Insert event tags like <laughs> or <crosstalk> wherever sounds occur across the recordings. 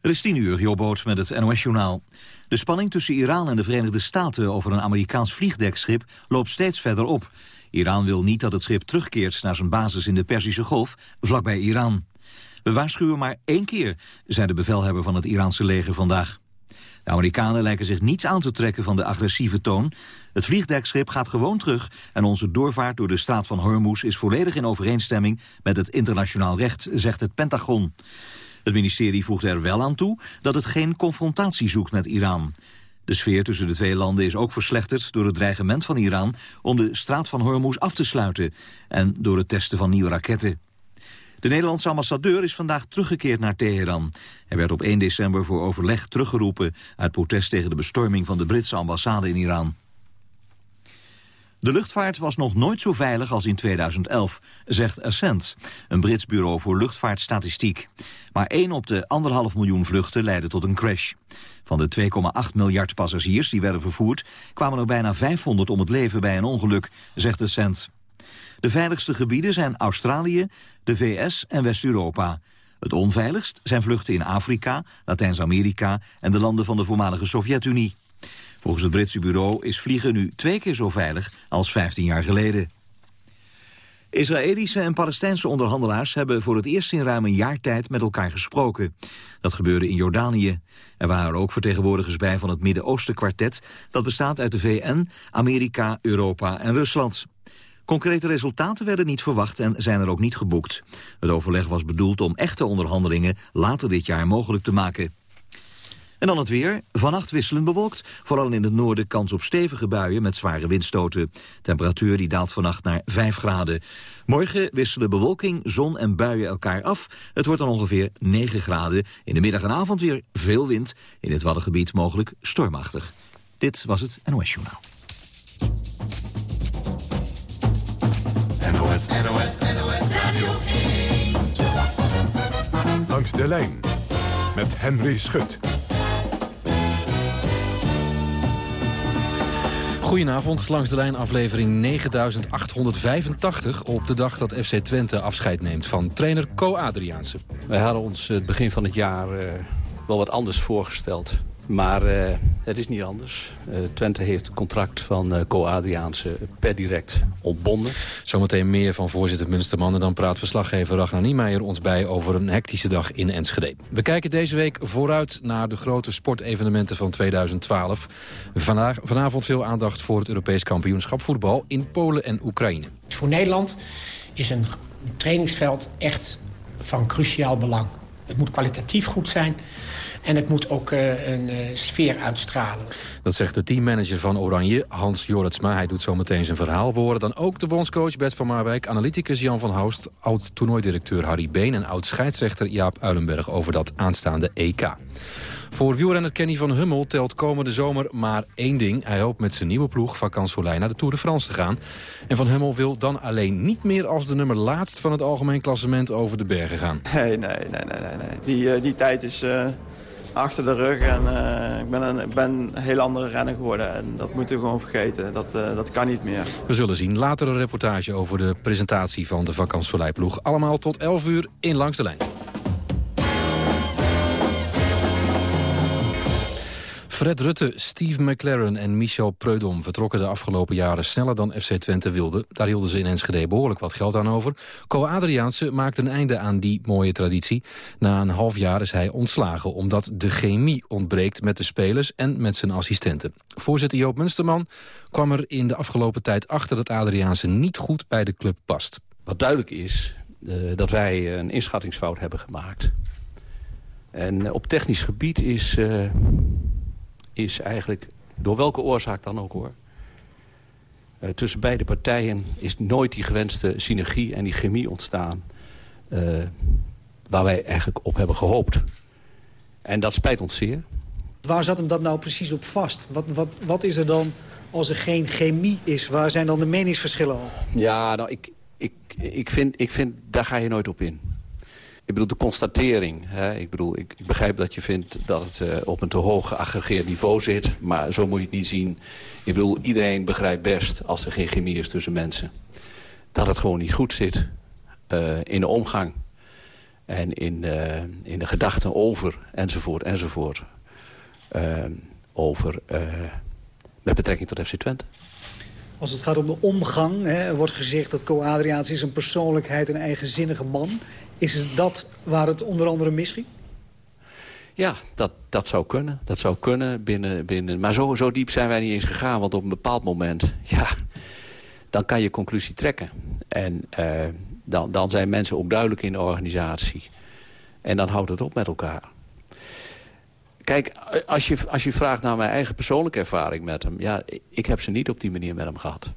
Het is tien uur, Jobboot met het NOS-journaal. De spanning tussen Iran en de Verenigde Staten over een Amerikaans vliegdekschip loopt steeds verder op. Iran wil niet dat het schip terugkeert naar zijn basis in de Perzische Golf, vlakbij Iran. We waarschuwen maar één keer, zei de bevelhebber van het Iraanse leger vandaag. De Amerikanen lijken zich niets aan te trekken van de agressieve toon. Het vliegdekschip gaat gewoon terug en onze doorvaart door de straat van Hormuz is volledig in overeenstemming met het internationaal recht, zegt het Pentagon. Het ministerie voegt er wel aan toe dat het geen confrontatie zoekt met Iran. De sfeer tussen de twee landen is ook verslechterd door het dreigement van Iran om de straat van Hormuz af te sluiten en door het testen van nieuwe raketten. De Nederlandse ambassadeur is vandaag teruggekeerd naar Teheran. Hij werd op 1 december voor overleg teruggeroepen uit protest tegen de bestorming van de Britse ambassade in Iran. De luchtvaart was nog nooit zo veilig als in 2011, zegt Ascent, een Brits bureau voor luchtvaartstatistiek. Maar één op de anderhalf miljoen vluchten leidde tot een crash. Van de 2,8 miljard passagiers die werden vervoerd... kwamen er bijna 500 om het leven bij een ongeluk, zegt Ascent. De veiligste gebieden zijn Australië, de VS en West-Europa. Het onveiligst zijn vluchten in Afrika, Latijns-Amerika... en de landen van de voormalige Sovjet-Unie. Volgens het Britse bureau is vliegen nu twee keer zo veilig als 15 jaar geleden. Israëlische en Palestijnse onderhandelaars hebben voor het eerst in ruim een jaar tijd met elkaar gesproken. Dat gebeurde in Jordanië. Er waren ook vertegenwoordigers bij van het Midden-Oosten kwartet, dat bestaat uit de VN, Amerika, Europa en Rusland. Concrete resultaten werden niet verwacht en zijn er ook niet geboekt. Het overleg was bedoeld om echte onderhandelingen later dit jaar mogelijk te maken. En dan het weer. Vannacht wisselend bewolkt. Vooral in het noorden kans op stevige buien met zware windstoten. Temperatuur die daalt vannacht naar 5 graden. Morgen wisselen bewolking, zon en buien elkaar af. Het wordt dan ongeveer 9 graden. In de middag en avond weer veel wind. In het Waddengebied mogelijk stormachtig. Dit was het NOS Journaal. NOS, NOS, NOS Radio 1. Langs de lijn met Henry Schut. Goedenavond, langs de lijn aflevering 9885... op de dag dat FC Twente afscheid neemt van trainer Co Adriaanse. Wij hadden ons het begin van het jaar uh, wel wat anders voorgesteld. Maar uh, het is niet anders. Uh, Twente heeft het contract van uh, Co Adriaanse per direct ontbonden. Zometeen meer van voorzitter Munsterman. En dan praat verslaggever Ragnar Niemeyer ons bij over een hectische dag in Enschede. We kijken deze week vooruit naar de grote sportevenementen van 2012. Vandaag, vanavond veel aandacht voor het Europees kampioenschap voetbal in Polen en Oekraïne. Voor Nederland is een trainingsveld echt van cruciaal belang. Het moet kwalitatief goed zijn. En het moet ook uh, een uh, sfeer uitstralen. Dat zegt de teammanager van Oranje, Hans Jorritsma. Hij doet zo meteen zijn verhaal woorden. Dan ook de bondscoach Bert van Marwijk, analyticus Jan van Houst... oud-toernooidirecteur Harry Been en oud-scheidsrechter Jaap Uilenberg... over dat aanstaande EK. Voor wielrenner Kenny van Hummel telt komende zomer maar één ding. Hij hoopt met zijn nieuwe ploeg Vakant Soleil naar de Tour de France te gaan. En Van Hummel wil dan alleen niet meer als de nummer laatst van het algemeen klassement over de bergen gaan. Nee, nee, nee, nee. nee. Die, uh, die tijd is... Uh achter de rug. En uh, ik ben een, ben heel andere renner geworden. En dat moeten we gewoon vergeten. Dat, uh, dat kan niet meer. We zullen zien. Later een reportage over de presentatie van de vakantsolijploeg. Allemaal tot 11 uur in Langs de Lijn. Fred Rutte, Steve McLaren en Michel Preudom vertrokken de afgelopen jaren sneller dan FC Twente wilde. Daar hielden ze in Enschede behoorlijk wat geld aan over. Co Adriaanse maakte een einde aan die mooie traditie. Na een half jaar is hij ontslagen omdat de chemie ontbreekt met de spelers en met zijn assistenten. Voorzitter Joop Munsterman kwam er in de afgelopen tijd achter dat Adriaanse niet goed bij de club past. Wat duidelijk is uh, dat wij een inschattingsfout hebben gemaakt. En uh, op technisch gebied is... Uh, is eigenlijk, door welke oorzaak dan ook hoor... Uh, tussen beide partijen is nooit die gewenste synergie en die chemie ontstaan... Uh, waar wij eigenlijk op hebben gehoopt. En dat spijt ons zeer. Waar zat hem dat nou precies op vast? Wat, wat, wat is er dan als er geen chemie is? Waar zijn dan de meningsverschillen al? Ja, nou, ik, ik, ik, vind, ik vind, daar ga je nooit op in. Ik bedoel, de constatering. Hè? Ik bedoel, ik, ik, begrijp dat je vindt dat het uh, op een te hoog geaggregeerd niveau zit. Maar zo moet je het niet zien. Ik bedoel, iedereen begrijpt best als er geen chemie is tussen mensen. Dat het gewoon niet goed zit uh, in de omgang. En in, uh, in de gedachten over, enzovoort, enzovoort. Over, met betrekking tot FC Twente. Als het gaat om de omgang, hè, wordt gezegd dat Co Adriaans is een persoonlijkheid, een eigenzinnige man. Is dat waar het onder andere misging? Ja, dat, dat zou kunnen. Dat zou kunnen binnen... binnen maar zo, zo diep zijn wij niet eens gegaan. Want op een bepaald moment... <laughs> Ja, dan kan je conclusie trekken. En uh, dan, dan zijn mensen ook duidelijk in de organisatie. En dan houdt het op met elkaar. Kijk, als je, als je vraagt naar mijn eigen persoonlijke ervaring met hem... ja, ik heb ze niet op die manier met hem gehad.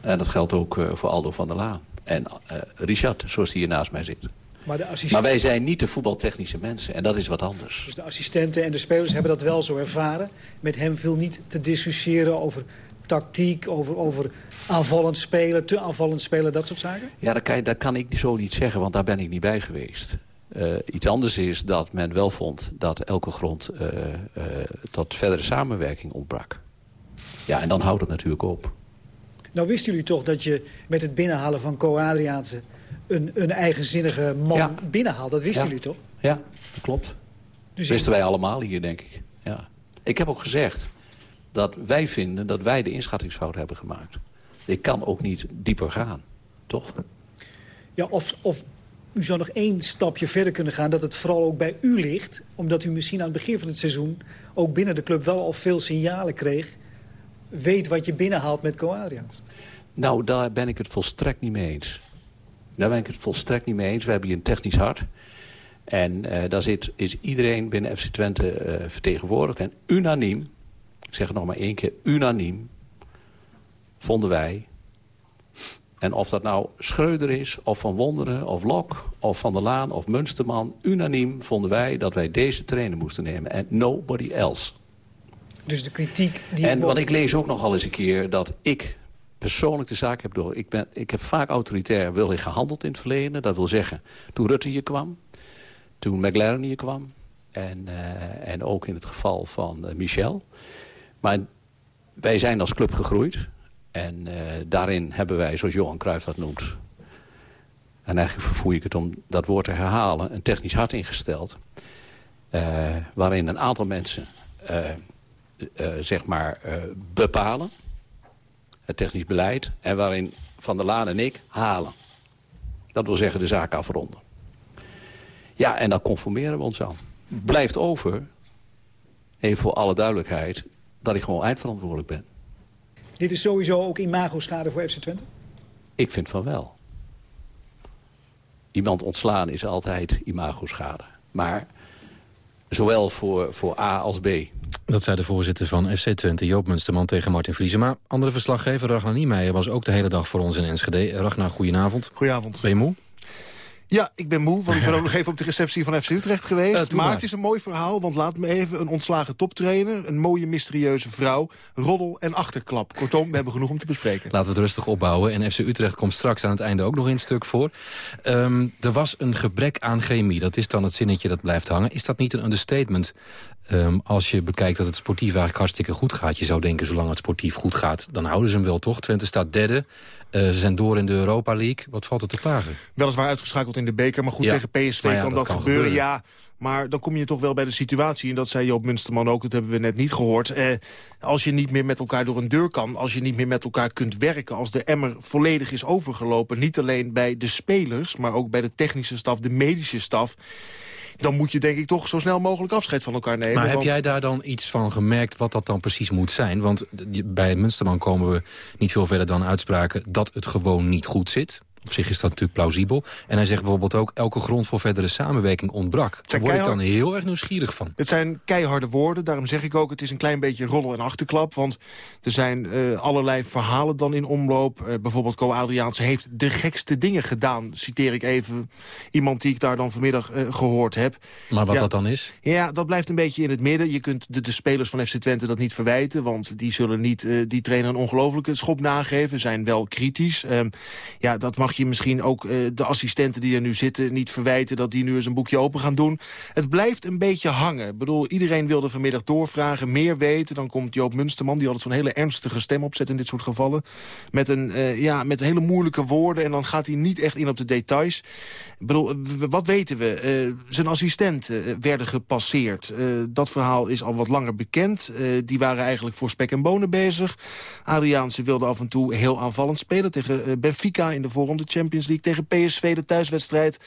En dat geldt ook uh, voor Aldo van der Laan. En uh, Richard, zoals die hier naast mij zit. Maar, de maar wij zijn niet de voetbaltechnische mensen. En dat is wat anders. Dus de assistenten en de spelers hebben dat wel zo ervaren. Met hem viel niet te discussiëren over tactiek, over, over aanvallend spelen, te aanvallend spelen, dat soort zaken? Ja, dat kan, dat kan ik zo niet zeggen, want daar ben ik niet bij geweest. Uh, iets anders is dat men wel vond dat elke grond uh, uh, tot verdere samenwerking ontbrak. Ja, en dan houdt het natuurlijk op. Nou wisten jullie toch dat je met het binnenhalen van Co Adriaanse... een, een eigenzinnige man ja. binnenhaalt? Dat wisten ja. jullie toch? Ja, dat klopt. Dus dat wisten wij allemaal hier, denk ik. Ja. Ik heb ook gezegd dat wij vinden dat wij de inschattingsfout hebben gemaakt. Ik kan ook niet dieper gaan, toch? Ja, of, of u zou nog één stapje verder kunnen gaan... dat het vooral ook bij u ligt. Omdat u misschien aan het begin van het seizoen... ook binnen de club wel al veel signalen kreeg... weet wat je binnenhaalt met Co-Adriaans. Nou, daar ben ik het volstrekt niet mee eens. Daar ben ik het volstrekt niet mee eens. We hebben hier een technisch hart. En uh, daar zit, is iedereen binnen FC Twente uh, vertegenwoordigd. En unaniem, ik zeg het nog maar één keer, unaniem... vonden wij en of dat nou Schreuder is, of Van Wonderen, of Lok, of Van der Laan, of Munsterman... unaniem vonden wij dat wij deze trainer moesten nemen. En nobody else. Dus de kritiek... Die en want ik lees ook nogal eens een keer dat ik persoonlijk de zaak heb door. Ik, ben, ik heb vaak autoritair wil gehandeld in het verleden. Dat wil zeggen, toen Rutte hier kwam, toen McLaren hier kwam... en, uh, en ook in het geval van uh, Michel. Maar wij zijn als club gegroeid... En uh, daarin hebben wij, zoals Johan Cruijff dat noemt... en eigenlijk vervoer ik het om dat woord te herhalen... een technisch hart ingesteld... Waarin een aantal mensen zeg maar bepalen... het technisch beleid... en waarin Van der Laan en ik halen. Dat wil zeggen de zaak afronden. Ja, en daar conformeren we ons aan. Blijft over, even voor alle duidelijkheid... dat ik gewoon eindverantwoordelijk ben. Dit is sowieso ook imago-schade voor FC Twente? Ik vind van wel. Iemand ontslaan is altijd imago-schade. Maar zowel voor, voor A als B. Dat zei de voorzitter van FC Twente, Joop Munsterman tegen Martin Vriesema. Andere verslaggever Ragnar Niemeyer was ook de hele dag voor ons in Enschede. Ragnar, goedenavond. Goedenavond. Ben je moe? Ja, ik ben moe, want ik ben ook <laughs> nog even op de receptie van FC Utrecht geweest. Uh, maar, maar het is een mooi verhaal, want laat me even een ontslagen toptrainer... een mooie mysterieuze vrouw, roddel en achterklap. Kortom, we hebben genoeg om te bespreken. Laten we het rustig opbouwen. En FC Utrecht komt straks aan het einde ook nog in het stuk voor. Um, er was een gebrek aan chemie, dat is dan het zinnetje dat blijft hangen. Is dat niet een understatement Um, als je bekijkt dat het sportief eigenlijk hartstikke goed gaat... je zou denken, zolang het sportief goed gaat, dan houden ze hem wel toch. Twente staat derde. Uh, ze zijn door in de Europa League. Wat valt er te klagen? Weliswaar uitgeschakeld in de beker, maar goed, ja. tegen PSV ja, kan dat, dat kan gebeuren. gebeuren. Ja, maar dan kom je toch wel bij de situatie, en dat zei Joop Munsterman ook... dat hebben we net niet gehoord. Eh, als je niet meer met elkaar door een deur kan... als je niet meer met elkaar kunt werken... als de emmer volledig is overgelopen... niet alleen bij de spelers, maar ook bij de technische staf, de medische staf dan moet je denk ik toch zo snel mogelijk afscheid van elkaar nemen. Maar want... heb jij daar dan iets van gemerkt wat dat dan precies moet zijn? Want bij Munsterman komen we niet veel verder dan uitspraken... dat het gewoon niet goed zit. Op zich is dat natuurlijk plausibel. En hij zegt bijvoorbeeld ook... elke grond voor verdere samenwerking ontbrak. Daar word ik dan heel erg nieuwsgierig van. Het zijn keiharde woorden. Daarom zeg ik ook, het is een klein beetje roddel en achterklap. Want er zijn uh, allerlei verhalen dan in omloop. Uh, bijvoorbeeld Co Adriaanse heeft de gekste dingen gedaan. Citeer ik even iemand die ik daar dan vanmiddag uh, gehoord heb. Maar wat ja, dat dan is? Ja, dat blijft een beetje in het midden. Je kunt de, de spelers van FC Twente dat niet verwijten. Want die zullen niet die trainer een ongelofelijke schop nageven. Zijn wel kritisch. Ehm, ja, dat mag je misschien ook de assistenten die er nu zitten niet verwijten... dat die nu eens een boekje open gaan doen. Het blijft een beetje hangen. Ik bedoel, iedereen wilde vanmiddag doorvragen, meer weten. Dan komt Joop Munsterman, die altijd zo'n hele ernstige stem opzet in dit soort gevallen. Met, een, ja, met hele moeilijke woorden en dan gaat hij niet echt in op de details. Ik bedoel, wat weten we? zijn assistenten werden gepasseerd. dat verhaal is al wat langer bekend. die waren eigenlijk voor spek en bonen bezig. Adriaanse wilde af en toe heel aanvallend spelen tegen eh, Benfica in de voorronde Champions League. Tegen PSV de thuiswedstrijd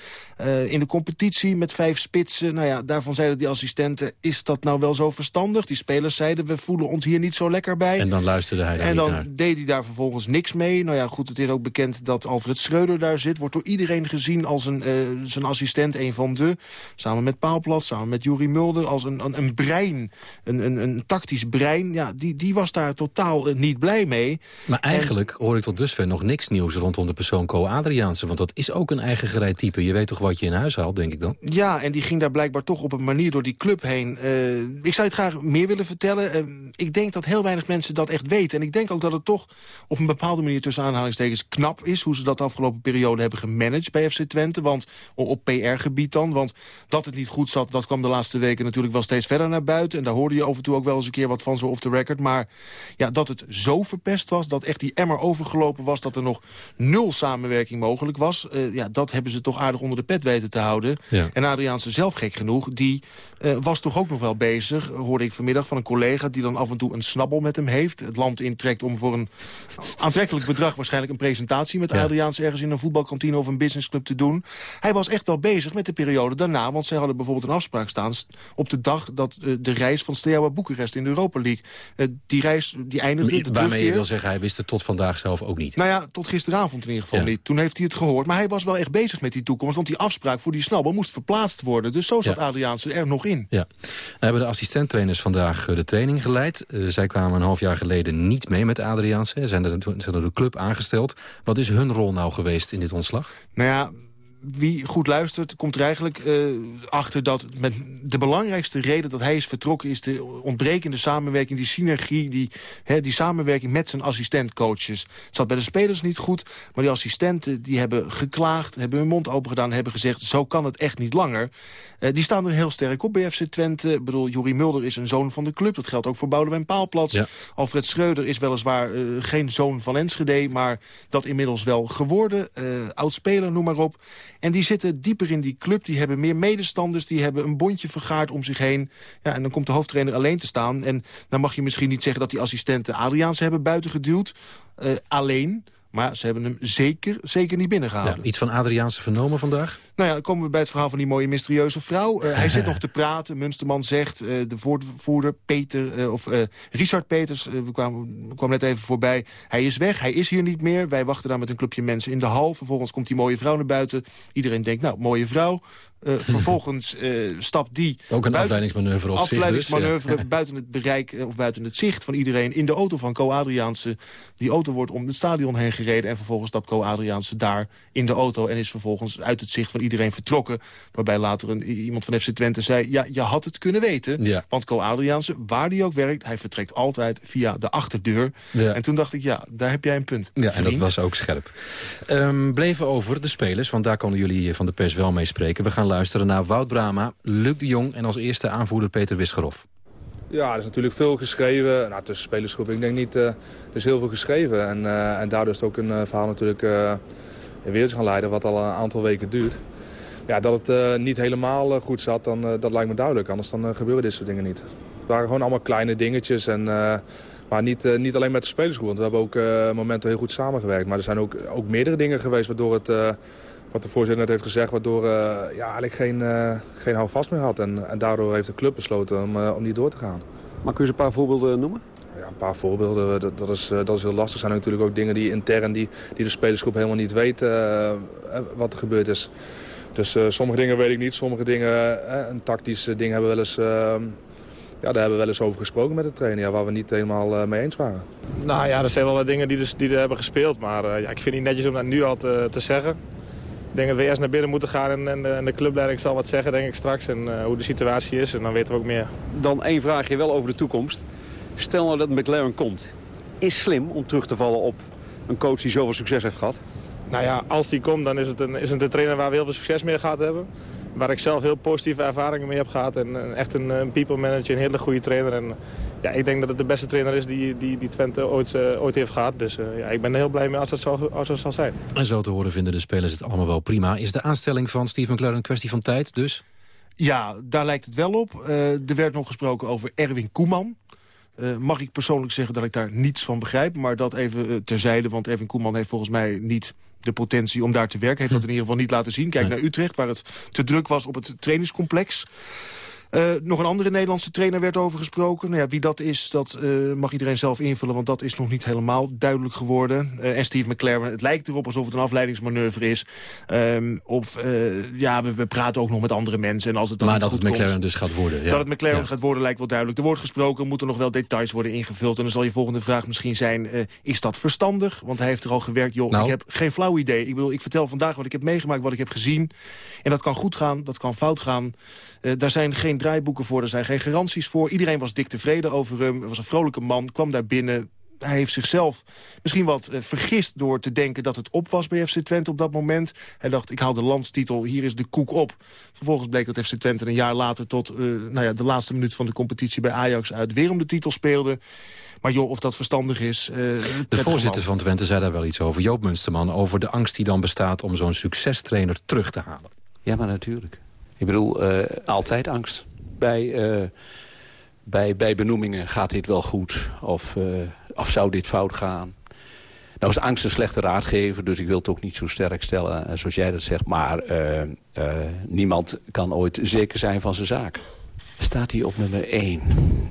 uh, in de competitie met vijf spitsen. Nou ja, daarvan zeiden die assistenten, is dat nou wel zo verstandig? Die spelers zeiden, we voelen ons hier niet zo lekker bij. En dan luisterde hij daar En dan deed hij daar vervolgens niks mee. Nou ja, goed, het is ook bekend dat Alfred Schreuder daar zit. Wordt door iedereen gezien als een, uh, zijn assistent, een van de. Samen met Paalplat, samen met Jurie Mulder. Als een, een, een brein, een, een, een tactisch brein. Ja, die, die was daar totaal niet blij mee. Maar eigenlijk hoor ik tot dusver nog niks nieuws rondom de persoon Adriaanse. Want dat is ook een eigen gereid type. Je weet toch wat je in huis haalt, denk ik dan? Ja, en die ging daar blijkbaar toch op een manier door die club heen. Uh, ik zou het graag meer willen vertellen. Uh, ik denk dat heel weinig mensen dat echt weten. En ik denk ook dat het toch op een bepaalde manier tussen aanhalingstekens knap is... hoe ze dat de afgelopen periode hebben gemanaged bij FC Twente. Want op PR-gebied dan. Want dat het niet goed zat, dat kwam de laatste weken natuurlijk wel steeds verder naar buiten. En daar hoorde je af en toe ook wel eens een keer wat van zo off the record. Maar ja, dat het zo verpest was, dat echt die emmer overgelopen was... dat er nog nul samenwerking mogelijk was... Uh, ja, dat hebben ze toch aardig onder de pet weten te houden. Ja. En Adriaanse zelf, gek genoeg, die uh, was toch ook nog wel bezig... hoorde ik vanmiddag van een collega die dan af en toe een snabbel met hem heeft. Het land intrekt om voor een aantrekkelijk bedrag... waarschijnlijk een presentatie met ja. Adriaanse ergens in een voetbalkantine... of een businessclub te doen. Hij was echt wel bezig met de periode daarna... want zij hadden bijvoorbeeld een afspraak staan... op de dag dat uh, de reis van Steaua Boekarest in de Europa League... die reis die eindigde, de Waarmee je wil zeggen, hij wist het tot vandaag zelf ook niet. Nou ja, tot gisteravond in ieder geval ja. niet. Toen heeft hij het gehoord. Maar hij was wel echt bezig met die toekomst. Want die afspraak voor die snabbel moest verplaatst worden. Dus zo zat ja. Adriaanse er nog in. Ja. Nou hebben de assistenttrainers vandaag de training geleid. Uh, zij kwamen een half jaar geleden niet mee met Adriaanse. Zijn er, zijn er door de club aangesteld. Wat is hun rol nou geweest in dit ontslag? Nou ja, wie goed luistert, komt er eigenlijk uh, achter dat met de belangrijkste reden dat hij is vertrokken... is de ontbrekende samenwerking, die synergie, die, hè, die samenwerking met zijn assistentcoaches. Het zat bij de spelers niet goed, maar die assistenten die hebben geklaagd... hebben hun mond open gedaan hebben gezegd, zo kan het echt niet langer. Uh, die staan er heel sterk op bij FC Twente. Ik bedoel, Jori Mulder is een zoon van de club. Dat geldt ook voor Boudewijn Paalplatz. Ja. Alfred Schreuder is weliswaar uh, geen zoon van Enschede... maar dat inmiddels wel geworden. Oud-speler, noem maar op. En die zitten dieper in die club. Die hebben meer medestanders. Die hebben een bondje vergaard om zich heen. Ja, en dan komt de hoofdtrainer alleen te staan. En dan mag je misschien niet zeggen dat die assistenten Adriaanse hebben buiten geduwd. Uh, alleen. Maar ze hebben hem zeker, zeker niet binnengehouden. Ja, iets van Adriaanse vernomen vandaag? Nou ja, dan komen we bij het verhaal van die mooie mysterieuze vrouw. Uh, hij zit <laughs> nog te praten. Munsterman zegt, uh, de voorvoerder Peter, uh, of Richard Peters, we kwamen, we kwamen net even voorbij. Hij is weg, hij is hier niet meer. Wij wachten daar met een clubje mensen in de hal. Vervolgens komt die mooie vrouw naar buiten. Iedereen denkt, nou, mooie vrouw. <laughs> Vervolgens stapt die... Ook een afleidingsmanoeuvre op afleidingsmanoeuvre zich dus, ja. <laughs> buiten het bereik of buiten het zicht van iedereen... in de auto van Co Adriaanse. Die auto wordt om het stadion heen gereden... en vervolgens stapt Co Adriaanse daar in de auto... en is vervolgens uit het zicht van iedereen vertrokken. Waarbij later een, iemand van FC Twente zei... ja, je had het kunnen weten. Ja. Want Co Adriaanse, waar die ook werkt... hij vertrekt altijd via de achterdeur. Ja. En toen dacht ik, ja, daar heb jij een punt. Ja, vriend. en dat was ook scherp. Um, bleven over de spelers, want daar konden jullie van de pers wel mee spreken. We gaan luisteren naar Wout Brama, Luc de Jong... en als eerste aanvoerder Peter Wisgerhoff. Ja, er is natuurlijk veel geschreven. Nou, tussen spelersgroep, ik denk niet, uh, er is heel veel geschreven. En, uh, en daardoor is het ook een uh, verhaal natuurlijk in wereld gaan leiden... wat al een aantal weken duurt. Ja, dat het uh, niet helemaal uh, goed zat, dan, uh, dat lijkt me duidelijk. Anders dan gebeuren dit soort dingen niet. Het waren gewoon allemaal kleine dingetjes. En, maar niet, niet alleen met de spelersgroep. Want we hebben ook momenten heel goed samengewerkt. Maar er zijn ook, ook meerdere dingen geweest waardoor het... wat de voorzitter net heeft gezegd, waardoor ja, eigenlijk geen, geen houvast meer had. En, en daardoor heeft de club besloten om, om niet door te gaan. Maar kun je eens een paar voorbeelden noemen? Ja, een paar voorbeelden. Dat, dat, is, dat is heel lastig. Er zijn natuurlijk ook dingen die intern, die, die de spelersgroep helemaal niet weet wat er gebeurd is. Dus uh, sommige dingen weet ik niet. Sommige dingen, uh, een tactische ding hebben we wel eens... Uh, ja, daar hebben we wel eens over gesproken met de trainer, ja, waar we niet helemaal mee eens waren. Nou ja, er zijn wel wat dingen die, dus, die er hebben gespeeld. Maar ja, ik vind het niet netjes om dat nu al te, te zeggen. Ik denk dat we eerst naar binnen moeten gaan en, en, en de clubleiding zal wat zeggen, denk ik straks. En hoe de situatie is en dan weten we ook meer. Dan één vraagje wel over de toekomst. Stel nou dat McLaren komt. Is slim om terug te vallen op een coach die zoveel succes heeft gehad? Nou ja, als die komt, dan is het, een, is het een trainer waar we heel veel succes mee gehad hebben. Waar ik zelf heel positieve ervaringen mee heb gehad. En, echt een, een, people manager, een hele goede trainer. En ja, ik denk dat het de beste trainer is die, die, die Twente ooit, uh, ooit heeft gehad. Dus uh, ja, ik ben er heel blij mee als het, zal, als het zal zijn. En zo te horen vinden de spelers het allemaal wel prima. Is de aanstelling van Steve McLaren een kwestie van tijd dus? Ja, daar lijkt het wel op. Uh, er werd nog gesproken over Erwin Koeman. Uh, mag ik persoonlijk zeggen dat ik daar niets van begrijp. Maar dat even uh, terzijde, want Erwin Koeman heeft volgens mij niet de potentie om daar te werken. Heeft dat in ieder geval niet laten zien. Kijk naar Utrecht, waar het te druk was op het trainingscomplex. Uh, nog een andere Nederlandse trainer werd over gesproken. Nou ja, wie dat is, dat uh, mag iedereen zelf invullen... want dat is nog niet helemaal duidelijk geworden. Uh, en Steve McLaren, het lijkt erop alsof het een afleidingsmanoeuvre is. Um, of ja, we, we, praten ook nog met andere mensen. En als het dan maar dat het McLaren komt, dus gaat worden. Ja. Dat het McLaren ja. gaat worden lijkt wel duidelijk. Er wordt gesproken, moeten nog wel details worden ingevuld. En dan zal je volgende vraag misschien zijn... is dat verstandig? Want hij heeft er al gewerkt. Joh, nou. ik heb geen flauw idee. Ik bedoel, ik vertel vandaag wat ik heb meegemaakt, wat ik heb gezien. En dat kan goed gaan, dat kan fout gaan. Daar zijn geen draaiboeken voor, er zijn geen garanties voor. Iedereen was dik tevreden over hem, hij was een vrolijke man, kwam daar binnen... Hij heeft zichzelf misschien wat uh, vergist door te denken dat het op was bij FC Twente op dat moment. Hij dacht, ik haal de landstitel, hier is de koek op. Vervolgens bleek dat FC Twente een jaar later tot uh, nou ja, de laatste minuut van de competitie bij Ajax uit weer om de titel speelde. Maar joh, of dat verstandig is... Uh, de voorzitter van Twente zei daar wel iets over, Joop Munsterman... over de angst die dan bestaat om zo'n succestrainer terug te halen. Ja, maar natuurlijk. Ik bedoel, altijd angst bij, uh, bij, bij benoemingen gaat dit wel goed of, uh, of zou dit fout gaan. Nou is angst een slechte raadgever, dus ik wil het ook niet zo sterk stellen zoals jij dat zegt. Maar niemand kan ooit zeker zijn van zijn zaak. Staat hij op nummer 1?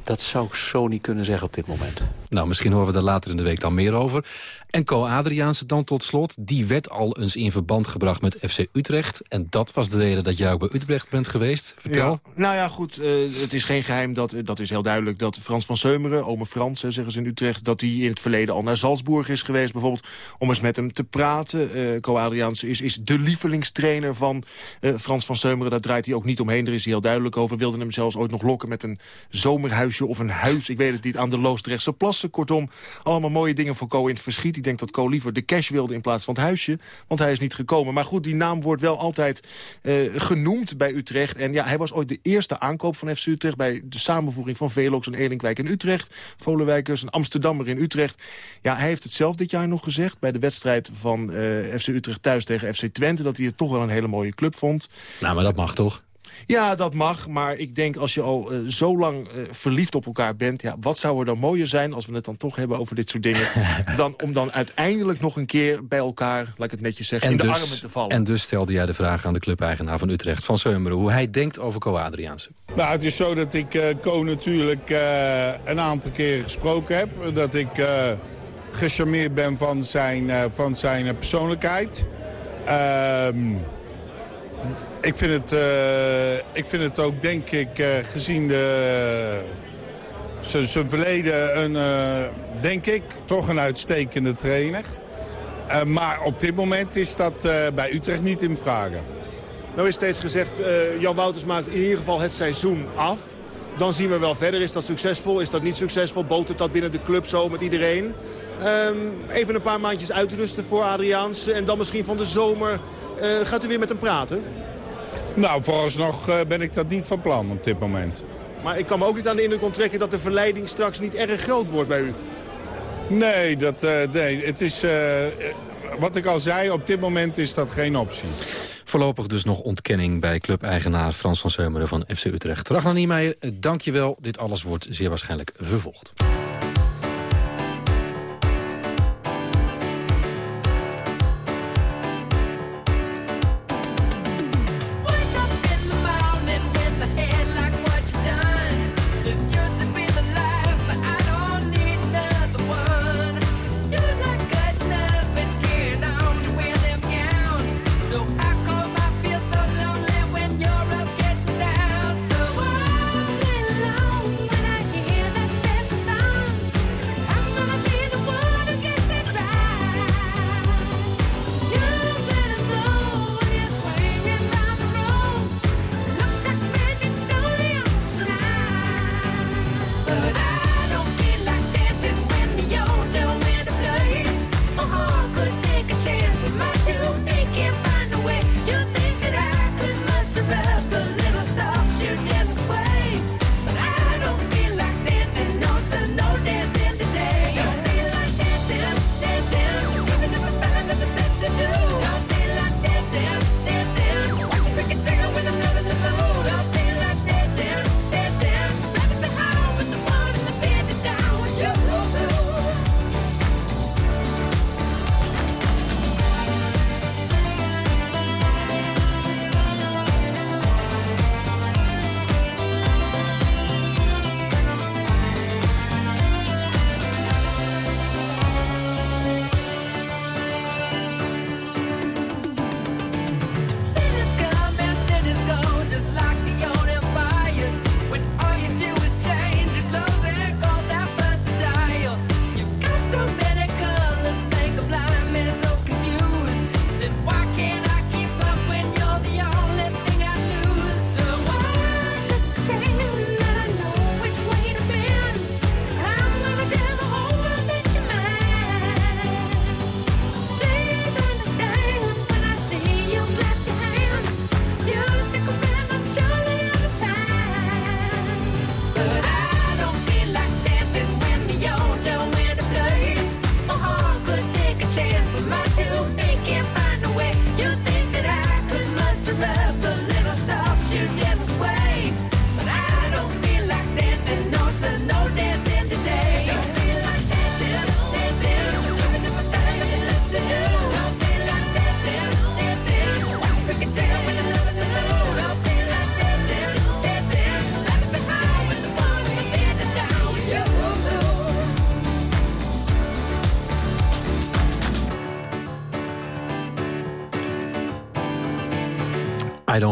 Dat zou ik zo niet kunnen zeggen op dit moment. Nou, misschien horen we er later in de week dan meer over. En Co Adriaanse dan tot slot. Die werd al eens in verband gebracht met FC Utrecht. En dat was de reden dat jij ook bij Utrecht bent geweest. Vertel. Nou ja, goed. Uh, het is geen geheim. Dat, dat is heel duidelijk dat Frans van Seumeren, ome Frans, zeggen ze in Utrecht... dat hij in het verleden al naar Salzburg is geweest, bijvoorbeeld... om eens met hem te praten. Uh, Co Adriaanse is, is de lievelingstrainer van Frans van Seumeren. Daar draait hij ook niet omheen. Daar is hij heel duidelijk over. Wilde hem zelfs ooit nog lokken met een zomerhuisje of een huis. Ik weet het niet, aan de Loosdrechtse plassen. Kortom, allemaal mooie dingen voor Co in het verschiet. Ik denk dat Co liever de cash wilde in plaats van het huisje. Want hij is niet gekomen. Maar goed, die naam wordt wel altijd uh, genoemd bij Utrecht. En ja, hij was ooit de eerste aankoop van FC Utrecht... bij de samenvoering van Velox en Elinkwijk in Utrecht. Volenwijkers, een Amsterdammer in Utrecht. Ja, hij heeft het zelf dit jaar nog gezegd... bij de wedstrijd van uh, FC Utrecht thuis tegen FC Twente... dat hij het toch wel een hele mooie club vond. Nou, maar dat mag toch? Ja, dat mag. Maar ik denk als je al uh, zo lang uh, verliefd op elkaar bent... Ja, wat zou er dan mooier zijn, als we het dan toch hebben over dit soort dingen... <laughs> dan om dan uiteindelijk nog een keer bij elkaar, laat ik het netjes zeggen, en in dus, de armen te vallen. En dus stelde jij de vraag aan de clubeigenaar van Utrecht, Van Seumeren... hoe hij denkt over Co Adriaanse. Nou, het is zo dat ik uh, Co natuurlijk een aantal keren gesproken heb. Dat ik gecharmeerd ben van zijn, van zijn persoonlijkheid. Ehm ik vind het, uh, ik vind het ook, denk ik, uh, gezien de, zijn verleden, een, uh, denk ik, toch een uitstekende trainer. maar op dit moment is dat bij Utrecht niet in vragen. Nou is steeds gezegd, Jan Wouters maakt in ieder geval het seizoen af. Dan zien we wel verder, is dat succesvol, is dat niet succesvol? Botert dat binnen de club zo met iedereen? Um, even een paar maandjes uitrusten voor Adriaans. En dan misschien van de zomer gaat u weer met hem praten? Nou, vooralsnog uh, ben ik dat niet van plan op dit moment. Maar ik kan me ook niet aan de indruk onttrekken dat de verleiding straks niet erg groot wordt bij u. Nee, dat, uh, nee het is, uh, wat ik al zei, op dit moment is dat geen optie. Voorlopig dus nog ontkenning bij clubeigenaar Frans van Seumeren van FC Utrecht. Ragnar Niemeyer, dank je wel. Dit alles wordt zeer waarschijnlijk vervolgd.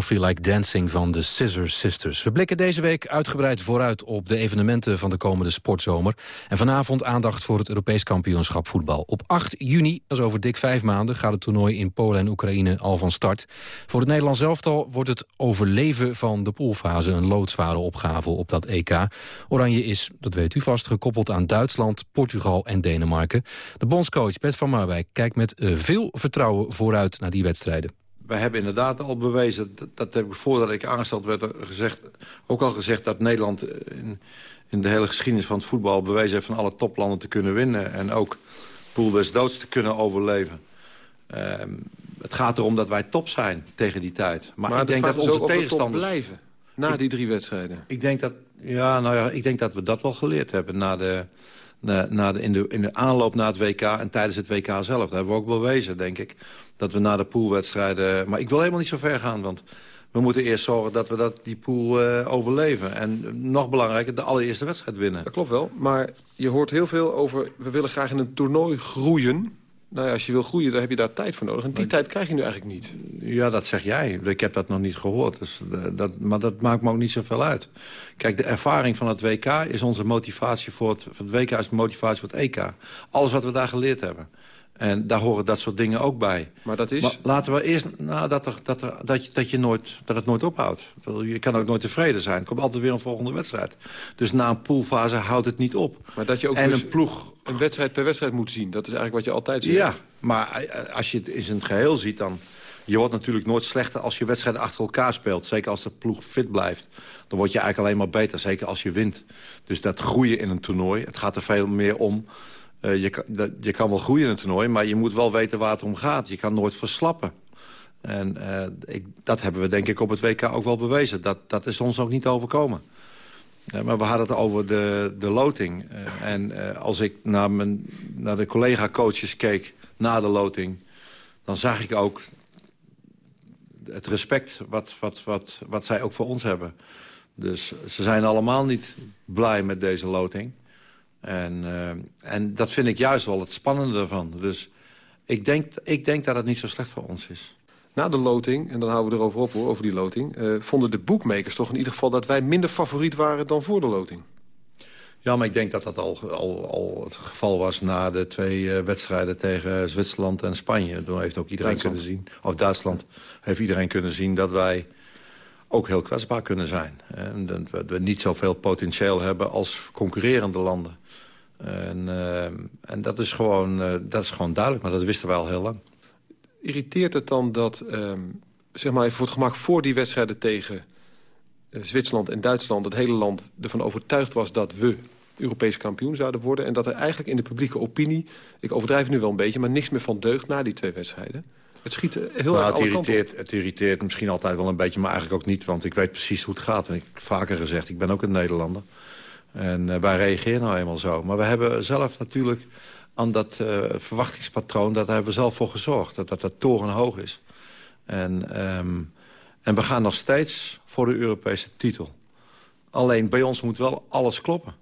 Don't Feel Like Dancing van de Scissor Sisters. We blikken deze week uitgebreid vooruit op de evenementen van de komende sportzomer. En vanavond aandacht voor het Europees kampioenschap voetbal. Op 8 juni, dat is over dik vijf maanden, gaat het toernooi in Polen en Oekraïne al van start. Voor het Nederlands elftal wordt het overleven van de poolfase een loodzware opgave op dat EK. Oranje is, dat weet u vast, gekoppeld aan Duitsland, Portugal en Denemarken. De bondscoach Bert van Marwijk kijkt met eh, veel vertrouwen vooruit naar die wedstrijden wij hebben inderdaad al bewezen, dat, dat, heb ik voordat ik aangesteld werd gezegd, ook al gezegd dat Nederland in, in, de hele geschiedenis van het voetbal bewezen heeft van alle toplanden te kunnen winnen. En ook pool des doods te kunnen overleven. Ehm, het gaat erom dat wij top zijn tegen die tijd. Maar, ik denk dat onze tegenstanders blijven na die drie wedstrijden. Ik denk dat, ja, nou ja, ik denk dat we dat wel geleerd hebben na de, na, na in, de, in de aanloop naar het WK en tijdens het WK zelf. Dat hebben we ook bewezen, denk ik dat we na de poolwedstrijden... Maar ik wil helemaal niet zo ver gaan, want we moeten eerst zorgen dat we dat, die pool uh, overleven. En nog belangrijker, de allereerste wedstrijd winnen. Dat klopt wel, maar je hoort heel veel over... we willen graag in een toernooi groeien. Nou ja, als je wil groeien, dan heb je daar tijd voor nodig. En die tijd krijg je nu eigenlijk niet. Ja, dat zeg jij. Ik heb dat nog niet gehoord. Dus eh, dat, maar dat maakt me ook niet zoveel uit. Kijk, de ervaring van het WK is onze motivatie voor het, het WK... is de motivatie voor het EK. Alles wat we daar geleerd hebben. En daar horen dat soort dingen ook bij. Maar dat is? laten we eerst, nou, dat, er, dat, er, dat, je, dat, je nooit, dat het nooit ophoudt. Je kan ook nooit tevreden zijn. Er komt altijd weer een volgende wedstrijd. Dus na een poolfase houdt het niet op. Maar dat je ook en dus een ploeg... een wedstrijd per wedstrijd moet zien. Dat is eigenlijk wat je altijd zegt. Ja, maar als je het in zijn geheel ziet dan... Je wordt natuurlijk nooit slechter als je wedstrijden achter elkaar speelt. Zeker als de ploeg fit blijft. Dan word je eigenlijk alleen maar beter, zeker als je wint. Dus dat groeien in een toernooi. Het gaat er veel meer om je, kan, je kan wel groeien in een toernooi, maar je moet wel weten waar het om gaat. Je kan nooit verslappen. En uh, ik, dat hebben we denk ik op het WK ook wel bewezen. Dat, dat is ons ook niet overkomen. Uh, maar we hadden het over de, de loting. en als ik naar, mijn, naar de collega-coaches keek na de loting... dan zag ik ook het respect wat, wat, wat, wat zij ook voor ons hebben. Dus ze zijn allemaal niet blij met deze loting. En, uh, en dat vind ik juist wel het spannende ervan. Dus ik denk, ik denk dat het niet zo slecht voor ons is. Na de loting, en dan houden we erover op hoor, over die loting... Uh, vonden de boekmakers toch in ieder geval dat wij minder favoriet waren dan voor de loting. Ja, maar ik denk dat dat al, al, al het geval was na de twee uh, wedstrijden tegen Zwitserland en Spanje. Toen heeft ook iedereen Duitsland. kunnen zien, of Duitsland, heeft iedereen kunnen zien dat wij ook heel kwetsbaar kunnen zijn. En dat we niet zoveel potentieel hebben als concurrerende landen. En, uh, en dat, is gewoon, uh, dat is gewoon duidelijk, maar dat wisten we al heel lang. Irriteert het dan dat, uh, zeg maar voor het gemak... voor die wedstrijden tegen eh, Zwitserland en Duitsland... het hele land ervan overtuigd was dat we Europees kampioen zouden worden... en dat er eigenlijk in de publieke opinie, ik overdrijf nu wel een beetje... maar niks meer van deugt na die twee wedstrijden? Het schiet heel nou, erg het irriteert, het irriteert misschien altijd wel een beetje, maar eigenlijk ook niet... want ik weet precies hoe het gaat. En ik heb vaker gezegd, ik ben ook een Nederlander... En uh, wij reageren nou eenmaal zo. Maar we hebben zelf natuurlijk aan dat uh, verwachtingspatroon... dat hebben we zelf voor gezorgd, dat dat, dat torenhoog is. En, um, en we gaan nog steeds voor de Europese titel. Alleen bij ons moet wel alles kloppen.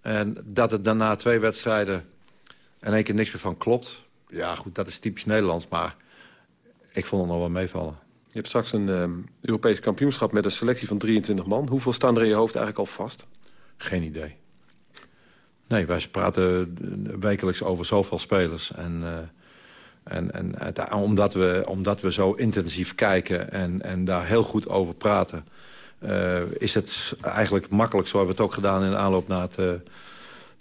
En dat het daarna twee wedstrijden en één keer niks meer van klopt... ja goed, dat is typisch Nederlands, maar ik vond het nog wel meevallen. Je hebt straks een um, Europees kampioenschap met een selectie van 23 man. Hoeveel staan er in je hoofd eigenlijk al vast? Geen idee. Nee, wij praten wekelijks over zoveel spelers. En, uh, en, en omdat, we, omdat we zo intensief kijken en, en daar heel goed over praten... Uh, is het eigenlijk makkelijk, zo hebben we het ook gedaan in de aanloop naar het, uh,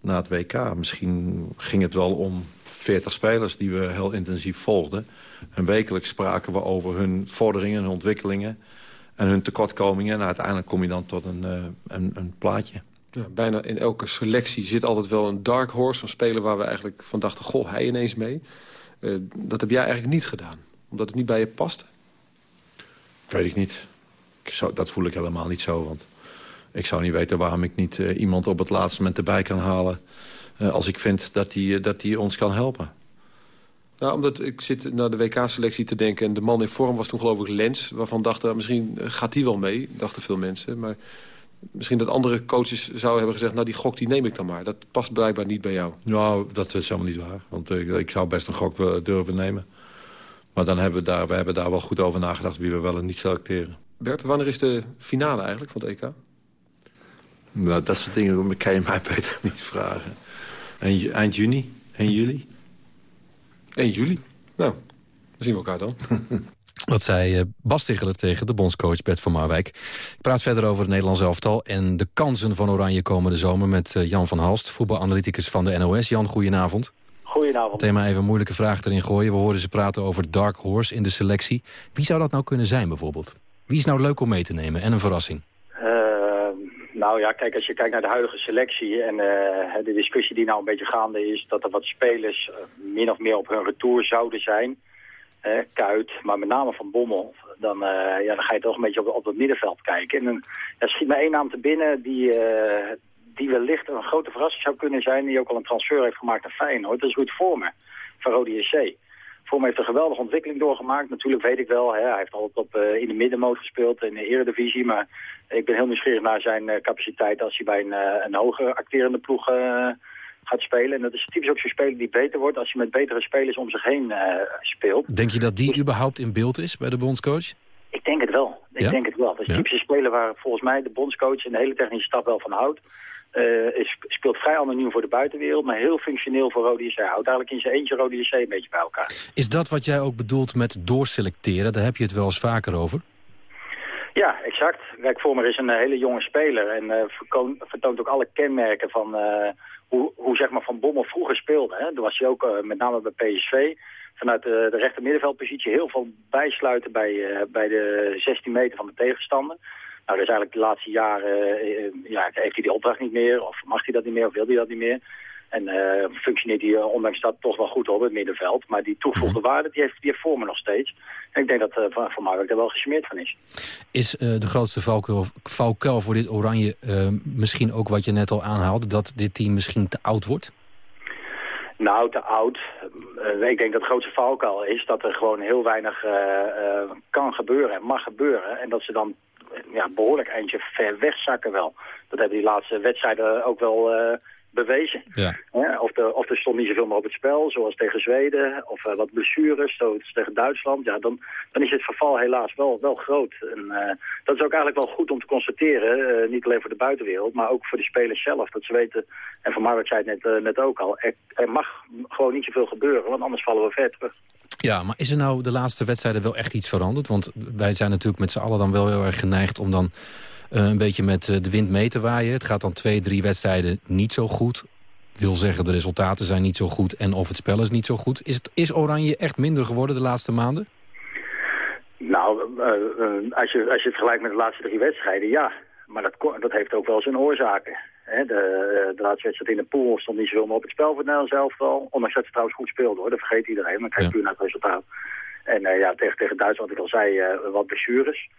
naar het WK. Misschien ging het wel om 40 spelers die we heel intensief volgden. En wekelijks spraken we over hun vorderingen en ontwikkelingen. en hun tekortkomingen. En uiteindelijk kom je dan tot een, een, een plaatje. Ja, bijna in elke selectie zit altijd wel een dark horse. Een speler waar we eigenlijk van dachten, goh, hij ineens mee. dat heb jij eigenlijk niet gedaan. Omdat het niet bij je paste? Weet ik niet. Ik dat voel ik helemaal niet zo. Want ik zou niet weten waarom ik niet uh, iemand op het laatste moment erbij kan halen... Uh, als ik vind dat die, dat die ons kan helpen. Nou, omdat ik zit naar de WK-selectie te denken... en de man in vorm was toen geloof ik Lens... waarvan dachten, misschien gaat hij wel mee, dachten veel mensen. Maar misschien dat andere coaches zouden hebben gezegd... nou, die gok die neem ik dan maar. Dat past blijkbaar niet bij jou. Nou, dat is helemaal niet waar. Want uh, ik zou best een gok durven nemen. Maar dan hebben we, daar, we hebben daar wel goed over nagedacht... wie we wel en niet selecteren. Bert, wanneer is de finale eigenlijk van het EK? Nou, dat soort dingen kan je mij <laughs> beter niet vragen. Eind juni? 1 juli? 1 juli? Nou, dan zien we elkaar dan. <laughs> Wat zei eh, Bas Tichelen tegen de bondscoach Bert van Marwijk. Ik praat verder over het Nederlands elftal en de kansen van Oranje komende zomer... met eh, Jan van Halst, voetbalanalyticus van de NOS. Jan, goedenavond. Goedenavond. Thema even een moeilijke vraag erin gooien. We hoorden ze praten over Dark Horse in de selectie. Wie zou dat nou kunnen zijn bijvoorbeeld? Wie is nou leuk om mee te nemen en een verrassing? Nou ja, kijk, als je kijkt naar de huidige selectie en uh, de discussie die nou een beetje gaande is, dat er wat spelers uh, min of meer op hun retour zouden zijn. Uh, Kuit, maar met name Van Bommel. Dan, ja, dan ga je toch een beetje op, op het middenveld kijken. En dan ja, schiet me één naam te binnen die, die wellicht een grote verrassing zou kunnen zijn. Die ook al een transfer heeft gemaakt naar Feyenoord. Dat is Ruud Vormer van Rode JC. Vormer heeft een geweldige ontwikkeling doorgemaakt. Natuurlijk weet ik wel, hè, hij heeft altijd op, in de middenmoot gespeeld in de eredivisie. Maar ik ben heel nieuwsgierig naar zijn uh, capaciteit als hij bij een, uh, een hoger acterende ploeg uh, gaat spelen. En dat is typisch ook zo'n speler die beter wordt als hij met betere spelers om zich heen speelt. Denk je dat die überhaupt in beeld is bij de bondscoach? Ik denk het wel. Ik ja? denk het wel. Dat is ja? typische speler waar volgens mij de bondscoach en de hele technische staf wel van houdt. is, speelt vrij anoniem voor de buitenwereld, maar heel functioneel voor Rode JC. Houdt eigenlijk in zijn eentje Rode JC een beetje bij elkaar. Is dat wat jij ook bedoelt met doorselecteren? Daar heb je het wel eens vaker over. Ja, exact. Vormer is een uh, hele jonge speler en uh, vertoont ook alle kenmerken van uh, hoe, hoe zeg maar Van Bommel vroeger speelde. Hè. Toen was hij ook met name bij PSV vanuit de, de rechter middenveldpositie heel veel bijsluiten bij, bij de 16 meter van de tegenstander. Nou, is eigenlijk de laatste jaren, ja, heeft hij die opdracht niet meer of mag hij dat niet meer of wil hij dat niet meer. En uh, functioneert hij uh, ondanks dat toch wel goed op het middenveld. Maar die toegevoegde mhm. waarde die heeft, die heeft voor me nog steeds. En ik denk dat uh, Van, van Marwijk er wel gesmeerd van is. Is de grootste valkuil, voor dit oranje misschien ook wat je net al aanhaalde... dat dit team misschien te oud wordt? Nou, te oud. ik denk dat het grootste valkuil is dat er gewoon heel weinig kan gebeuren en mag gebeuren. En dat ze dan ja, behoorlijk eindje ver wegzakken wel. Dat hebben die laatste wedstrijden ook wel bewezen. Ja. of, de, of er stond niet zoveel meer op het spel, zoals tegen Zweden, of uh, wat blessures, zoals tegen Duitsland. Ja, dan, dan is het verval helaas wel, wel groot. En uh, dat is ook eigenlijk wel goed om te constateren, uh, niet alleen voor de buitenwereld, maar ook voor de spelers zelf. Dat ze weten, en van Marwijk zei het net, net ook al, er, er mag gewoon niet zoveel gebeuren, want anders vallen we ver terug. Ja, maar is er nou de laatste wedstrijden wel echt iets veranderd? Want wij zijn natuurlijk met z'n allen dan wel heel erg geneigd om dan een beetje met uh, de wind mee te waaien. Het gaat dan twee, drie wedstrijden niet zo goed. Wil zeggen, de resultaten zijn niet zo goed en of het spel is niet zo goed. Is, het, is Oranje echt minder geworden de laatste maanden? Nou, uh, als, je, als je het vergelijkt met de laatste drie wedstrijden, ja. Maar dat, dat heeft ook wel zijn oorzaken. De, de laatste wedstrijd in de pool stond niet zoveel meer op het spel voor het Nederlands elftal. Ondanks dat ze trouwens goed speelden hoor, dat vergeet iedereen. Maar kijk ja. puur naar het resultaat. En ja, tegen, tegen Duitsland, ik al zei, wat blessures.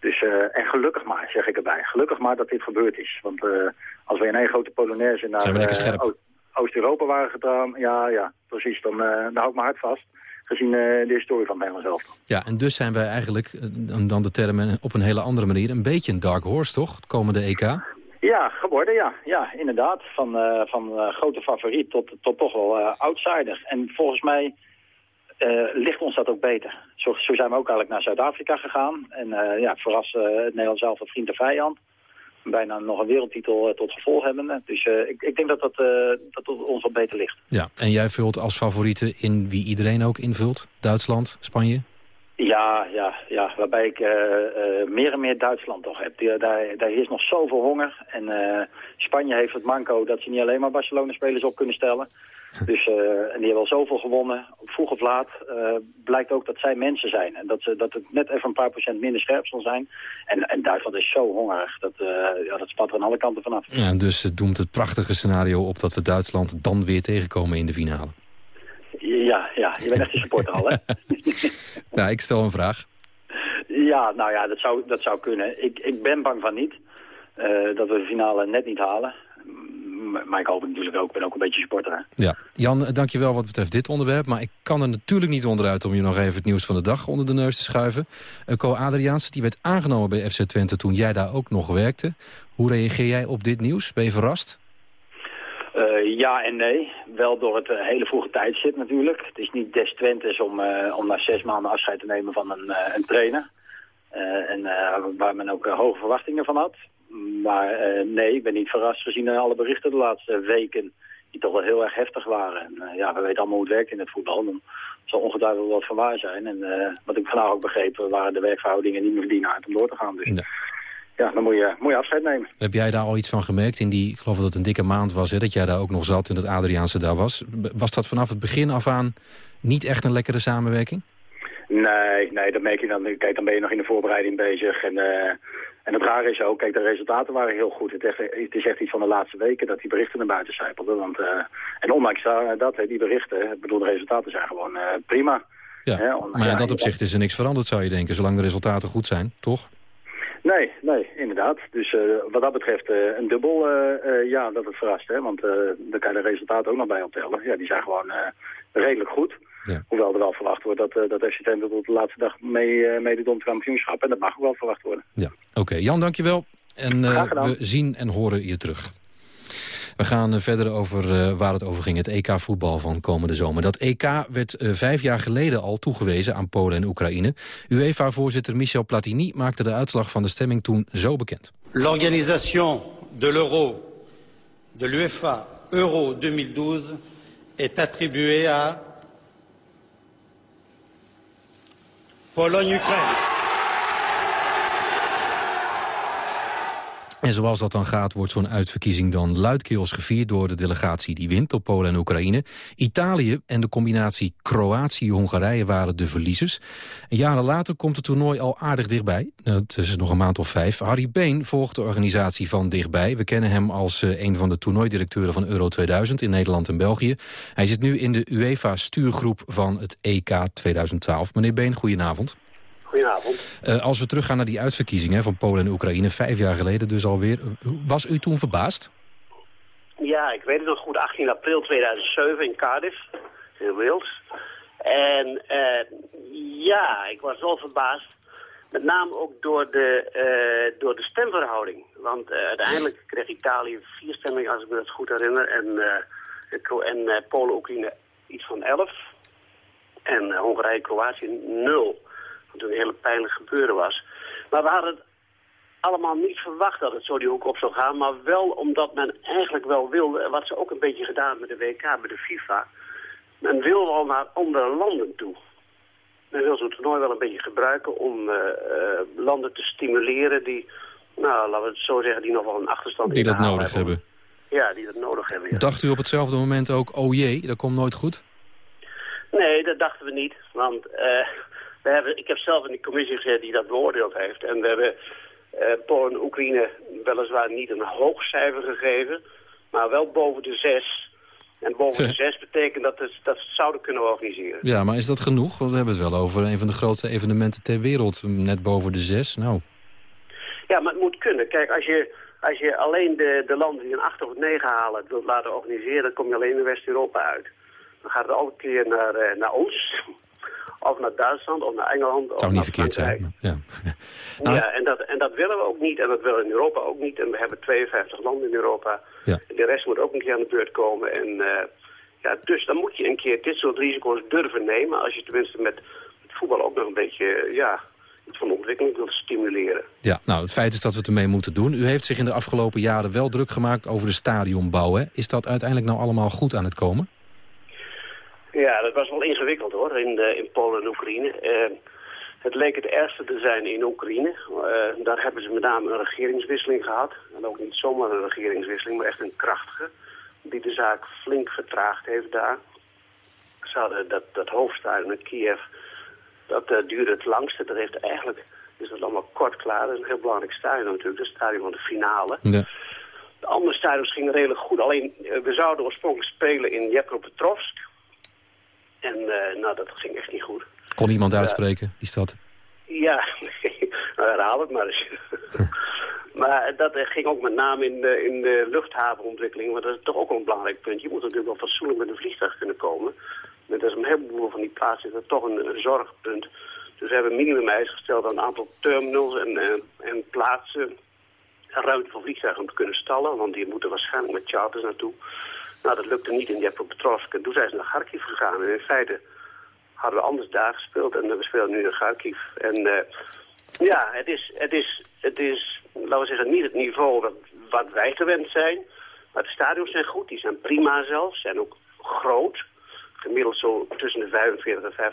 Dus, uh, en gelukkig maar, zeg ik erbij. Gelukkig maar dat dit gebeurd is. Want uh, als we in één grote Polonaise naar uh, Oost-Europa waren gedaan... Ja, ja, precies, dan, dan hou ik mijn hart vast. Gezien de historie van Nederland zelf. Ja, en dus zijn wij eigenlijk, dan de termen op een hele andere manier... een beetje een dark horse, toch? Het komende EK? Ja, geworden, ja. Ja, inderdaad. Van, van grote favoriet tot, tot toch wel outsider. En volgens mij uh, ligt ons dat ook beter. Zo, zijn we ook eigenlijk naar Zuid-Afrika gegaan. En uh, ja, verras uh, het Nederland zelf een vriend en vijand. Bijna nog een wereldtitel tot gevolg hebben. Dus ik, ik, denk dat dat, dat ons wat beter ligt. Ja, en jij vult als favorieten in wie iedereen ook invult? Duitsland, Spanje? Ja, ja, ja. Waarbij ik uh, uh, meer en meer Duitsland toch heb. Die, daar, daar is nog zoveel honger. En uh, Spanje heeft het manco dat ze niet alleen maar Barcelona-spelers op kunnen stellen. Dus, en die hebben al zoveel gewonnen. Vroeg of laat blijkt ook dat zij mensen zijn. En dat, ze, dat het net even een paar procent minder scherp zal zijn. En, en Duitsland is zo hongerig. Dat, ja, dat spat er aan alle kanten vanaf. Ja, dus het doemt het prachtige scenario op dat we Duitsland dan weer tegenkomen in de finale. Ja, ja, je bent echt een supporter al, hè? ja, <laughs> ik stel een vraag. Ja, nou ja, dat zou, dat zou kunnen. Ik, ik ben bang van niet. Uh, dat we de finale net niet halen. Maar ik hoop natuurlijk ook, ben ook een beetje supporter. Hè? Ja, Jan, dankjewel wat betreft dit onderwerp. Maar ik kan er natuurlijk niet onderuit om je nog even het nieuws van de dag onder de neus te schuiven. Uh, Co Adriaans, die werd aangenomen bij FC Twente toen jij daar ook nog werkte. Hoe reageer jij op dit nieuws? Ben je verrast? Uh, ja en nee. Wel door het uh, hele vroege tijdstip natuurlijk. Het is niet des Twentes om, uh, om na zes maanden afscheid te nemen van een, een trainer. en waar men ook hoge verwachtingen van had. Maar nee, ik ben niet verrast gezien alle berichten de laatste weken. Die toch wel heel erg heftig waren. En ja, we weten allemaal hoe het werkt in het voetbal. Dan zal ongetwijfeld wat van waar zijn. En wat ik vandaag ook begrepen waren de werkverhoudingen niet meer uit om door te gaan. Dus ja, dan moet je, moet je afscheid nemen. Heb jij daar al iets van gemerkt in die, ik geloof dat het een dikke maand was... Hè, dat jij daar ook nog zat en dat Adriaanse daar was. Was dat vanaf het begin af aan niet echt een lekkere samenwerking? Nee, nee, dat merk je dan. Kijk, dan ben je nog in de voorbereiding bezig. En, uh, en het rare is ook, kijk, de resultaten waren heel goed. Het, echt, het is echt iets van de laatste weken dat die berichten naar buiten zijpelden. Want, uh, en ondanks dat, die berichten, ik bedoel, de resultaten zijn gewoon uh, prima. Ja, hè, maar in ja, dat opzicht is er niks veranderd, zou je denken, zolang de resultaten goed zijn, toch? Nee, nee, inderdaad. Dus uh, wat dat betreft uh, een dubbel uh, ja dat het verrast. Hè? Want daar kan je de resultaten ook nog bij optellen. Ja, die zijn gewoon redelijk goed. Ja. Hoewel er wel verwacht wordt dat, dat FC Twente tot de laatste dag mee, meedoet om het kampioenschap. En dat mag ook wel verwacht worden. Ja, oké. Jan, dankjewel. En we zien en horen je terug. We gaan eh, verder over uh, waar het over ging, het EK-voetbal van komende zomer. Dat EK werd uh, vijf jaar geleden al toegewezen aan Polen en Oekraïne. UEFA-voorzitter Michel Platini maakte de uitslag van de stemming toen zo bekend. L'organisation de l'euro de l'UEFA Euro 2012 est attribuée à Pologne-Ukraine. En zoals dat dan gaat, wordt zo'n uitverkiezing dan luidkeels gevierd door de delegatie die wint op Polen en Oekraïne. Italië en de combinatie Kroatië-Hongarije waren de verliezers. En jaren later komt het toernooi al aardig dichtbij. Het is nog een maand of vijf. Harry Been volgt de organisatie van dichtbij. We kennen hem als uh, een van de toernooidirecteuren van Euro 2000 in Nederland en België. Hij zit nu in de UEFA-stuurgroep van het EK 2012. Meneer Been, goedenavond. Goedenavond. Uh, als we teruggaan naar die uitverkiezingen van Polen en Oekraïne, vijf jaar geleden dus alweer. Was u toen verbaasd? Ja, ik weet het nog goed. 18 april 2007 in Cardiff, in Wales. En uh, ja, ik was wel verbaasd. Met name ook door de, uh, door de stemverhouding. Want uiteindelijk kreeg Italië vier stemmingen, als ik me dat goed herinner. En, en Polen-Oekraïne iets van elf. En Hongarije-Kroatië nul toen een hele pijnlijk gebeuren was. Maar we hadden het allemaal niet verwacht dat het zo die hoek op zou gaan. Maar wel omdat men eigenlijk wel wilde, wat ze ook een beetje gedaan met de WK, met de FIFA. Men wil wel naar andere landen toe. Men wil zo'n toernooi wel een beetje gebruiken om uh, uh, landen te stimuleren die, nou laten we het zo zeggen, die nog wel een achterstand Die dat nodig hebben. Ja, die dat nodig hebben. Ja. Dacht u op hetzelfde moment ook, oh jee, dat komt nooit goed? Nee, dat dachten we niet. Want uh, we hebben, ik heb zelf in die commissie gezeten die dat beoordeeld heeft. En we hebben uh, Polen en Oekraïne weliswaar niet een hoog cijfer gegeven, maar wel boven de zes. En boven de zes betekent dat, het, dat ze het zouden kunnen organiseren. Ja, maar is dat genoeg? Want we hebben het wel over een van de grootste evenementen ter wereld. Net boven de zes, nou. Ja, maar het moet kunnen. Kijk, als je, als je alleen de, de landen die een acht of een negen halen wilt laten organiseren... dan kom je alleen in West-Europa uit. Dan gaat het elke keer naar, uh, naar ons of naar Duitsland of naar Engeland. Het zou niet verkeerd zijn. <laughs> Ja, nou, ja en, dat, en dat willen we ook niet. En dat willen we in Europa ook niet. En we hebben 52 landen in Europa. Ja. De rest moet ook een keer aan de beurt komen. En, uh, ja, dus dan moet je een keer dit soort risico's durven nemen. Als je tenminste met, voetbal ook nog een beetje... Ja, iets van ontwikkeling wilt stimuleren. Ja, nou, het feit is dat we het ermee moeten doen. U heeft zich in de afgelopen jaren wel druk gemaakt over de stadionbouw. Hè? Is dat uiteindelijk nou allemaal goed aan het komen? Ja, dat was wel ingewikkeld hoor, in, de, in Polen en Oekraïne. Uh, Het leek het ergste te zijn in Oekraïne. Uh, daar hebben ze met name een regeringswisseling gehad. En ook niet zomaar een regeringswisseling, maar echt een krachtige. Die de zaak flink vertraagd heeft daar. Ze hadden dat, dat hoofdstadion in Kiev, dat uh, duurde het langste. Dat heeft eigenlijk, is dat allemaal kort klaar. Dat is een heel belangrijk stadion natuurlijk, het stadion van de finale. Ja. De andere stadions gingen redelijk goed. Alleen, we zouden oorspronkelijk spelen in Dnipropetrovsk. En nou, dat ging echt niet goed. Kon iemand uitspreken, die stad? Ja, <laughs> herhaal het maar eens. <laughs> maar dat ging ook met name in de, in de luchthavenontwikkeling, want dat is toch ook een belangrijk punt. Je moet natuurlijk wel fatsoenlijk met een vliegtuig kunnen komen. Met dat is een heleboel van die plaatsen is dat toch een, een zorgpunt. Dus we hebben minimum gesteld aan een aantal terminals en, en, en plaatsen ruimte voor vliegtuigen om te kunnen stallen, want die moeten waarschijnlijk met charters naartoe. Nou, dat lukte niet in Dnipropetrovsk en toen zijn ze naar Kharkiv gegaan. En in feite hadden we anders daar gespeeld en we spelen nu in Kharkiv. En uh, ja, het is, het, is, het is, laten we zeggen, niet het niveau wat, wat wij gewend zijn. Maar de stadions zijn goed, die zijn prima zelfs, zijn ook groot. Gemiddeld zo tussen de 45 en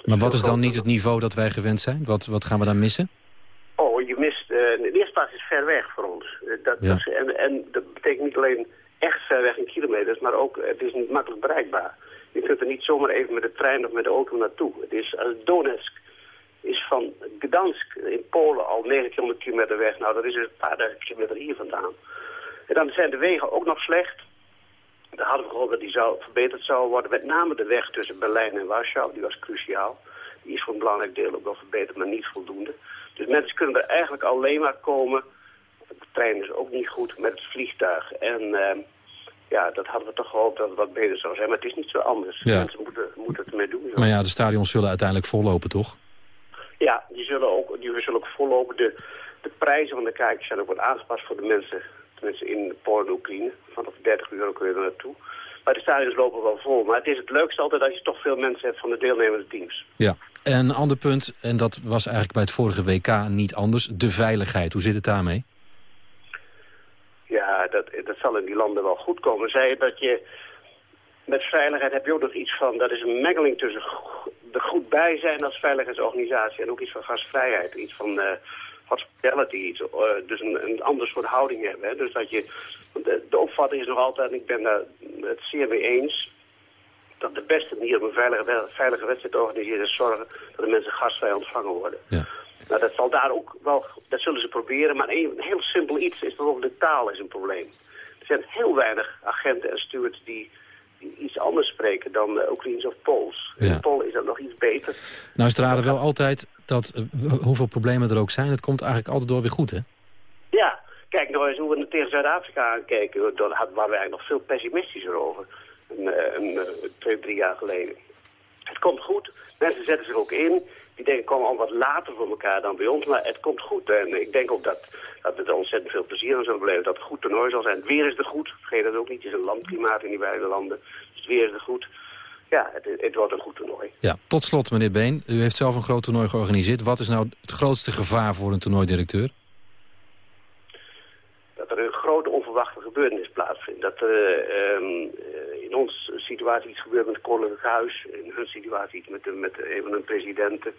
50.000. Maar wat is dan niet het niveau dat wij gewend zijn? Wat, wat gaan we dan missen? Oh, je mist, uh, de eerste plaats is ver weg voor ons. Dat, ja. dat en, en dat betekent niet alleen echt ver weg in kilometers, maar ook het is niet makkelijk bereikbaar. Je kunt er niet zomaar even met de trein of met de auto naartoe. Het is als Donetsk is van Gdansk in Polen al 9 kilometer weg. Nou, dat is dus een paar duizend kilometer hier vandaan. En dan zijn de wegen ook nog slecht. Daar hadden we gehoopt dat die zou, verbeterd zou worden. Met name de weg tussen Berlijn en Warschau, die was cruciaal. Die is voor een belangrijk deel ook wel verbeterd, maar niet voldoende. Dus mensen kunnen er eigenlijk alleen maar komen. De trein is ook niet goed met het vliegtuig. En... Uh, ja, dat hadden we toch gehoopt dat het wat beter zou zijn. Maar het is niet zo anders. Ja. Mensen moeten, moeten het ermee doen. Maar ja, de stadions zullen uiteindelijk vollopen, toch? Ja, die zullen ook, die zullen ook vollopen. De, de prijzen van de kijkers zijn ook wat aangepast voor de mensen. Tenminste in Polen en Oekraïne. Vanaf 30 euro kun je er naartoe. Maar de stadions lopen wel vol. Maar het is het leukste altijd als je toch veel mensen hebt van de deelnemende teams. Ja, en een ander punt, en dat was eigenlijk bij het vorige WK niet anders. De veiligheid, hoe zit het daarmee? Dat, dat zal in die landen wel goed komen. Zij dat je... Met veiligheid heb je ook nog iets van... Dat is een mengeling tussen er goed bij zijn als veiligheidsorganisatie... en ook iets van gastvrijheid. Iets van uh, hospitality. Iets, uh, dus een, een ander soort houding hebben. Dus dat je... De, de opvatting is nog altijd... en ik ben daar het zeer mee eens... dat de beste manier om een veilige, veilige wedstrijd te organiseren... is zorgen dat de mensen gastvrij ontvangen worden. Ja. Nou, dat zal daar ook wel, dat zullen ze proberen. Maar een, heel simpel iets is bijvoorbeeld de taal is een probleem. Er zijn heel weinig agenten en stewards die, die iets anders spreken dan uh, Oekraïens of Pools. Ja. In Pool is dat nog iets beter. Nou is het wel altijd dat, uh, hoeveel problemen er ook zijn, het komt eigenlijk altijd door weer goed, hè? Ja, kijk nou eens hoe we tegen Zuid-Afrika aankijken. Daar waren we eigenlijk nog veel pessimistischer over. Een, een, een, twee, drie jaar geleden. Het komt goed, mensen zetten zich ook in die denken komen al wat later voor elkaar dan bij ons. Maar het komt goed. En ik denk ook dat, dat we er ontzettend veel plezier aan zullen beleven. Dat het goed toernooi zal zijn. Het weer is er goed. Vergeet dat ook niet. Het is een landklimaat in die beide landen. Dus het weer is er goed. Ja, het, het, wordt een goed toernooi. Ja, tot slot, meneer Been. U heeft zelf een groot toernooi georganiseerd. Wat is nou het grootste gevaar voor een toernooidirecteur? Dat er een grote onverwachte gebeurtenis plaatsvindt. Dat er uh, in onze situatie iets gebeurt met het Koninklijk Huis. In hun situatie iets met, de, met een van hun presidenten.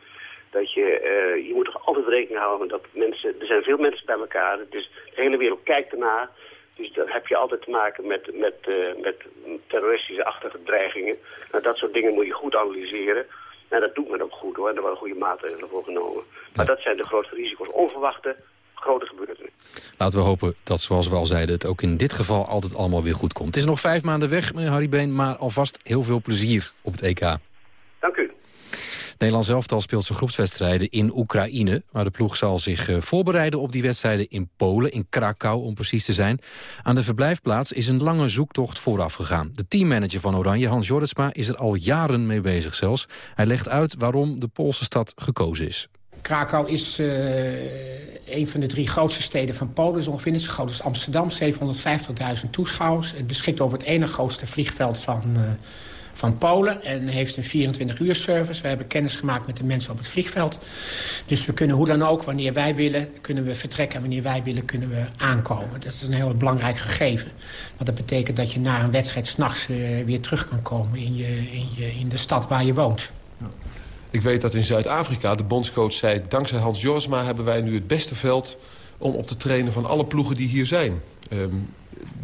Dat je, uh, je moet toch altijd rekening houden dat mensen, er zijn veel mensen bij elkaar. Dus de hele wereld kijkt ernaar. Dus dan heb je altijd te maken met, met, uh, met terroristische-achtige dreigingen. Nou, dat soort dingen moet je goed analyseren. En dat doet men ook goed hoor. En er worden goede maatregelen voor genomen. Maar dat zijn de grootste risico's. Onverwachte, grote gebeurtenissen. Laten we hopen dat, zoals we al zeiden, het ook in dit geval altijd allemaal weer goed komt. Het is nog vijf maanden weg, meneer Harry Been, maar alvast heel veel plezier op het EK. Dank u. Nederland elftal speelt zijn groepswedstrijden in Oekraïne. Maar de ploeg zal zich uh, voorbereiden op die wedstrijden in Polen, in Krakau om precies te zijn. Aan de verblijfplaats is een lange zoektocht vooraf gegaan. De teammanager van Oranje, Hans Jorritsma, is er al jaren mee bezig zelfs. Hij legt uit waarom de Poolse stad gekozen is. Krakau is uh, een van de drie grootste steden van Polen. is ongeveer net zo groot als Amsterdam, 750.000 toeschouwers. Het beschikt over het ene grootste vliegveld van, uh, van Polen... en heeft een 24-uur service. We hebben kennis gemaakt met de mensen op het vliegveld. Dus we kunnen hoe dan ook, wanneer wij willen, kunnen we vertrekken... en wanneer wij willen, kunnen we aankomen. Dat is een heel belangrijk gegeven. Want dat betekent dat je na een wedstrijd s'nachts uh, weer terug kan komen... In, je, in, je, in de stad waar je woont. Ik weet dat in Zuid-Afrika de bondscoach zei... dankzij Hans Jorsma hebben wij nu het beste veld om op te trainen van alle ploegen die hier zijn. Um,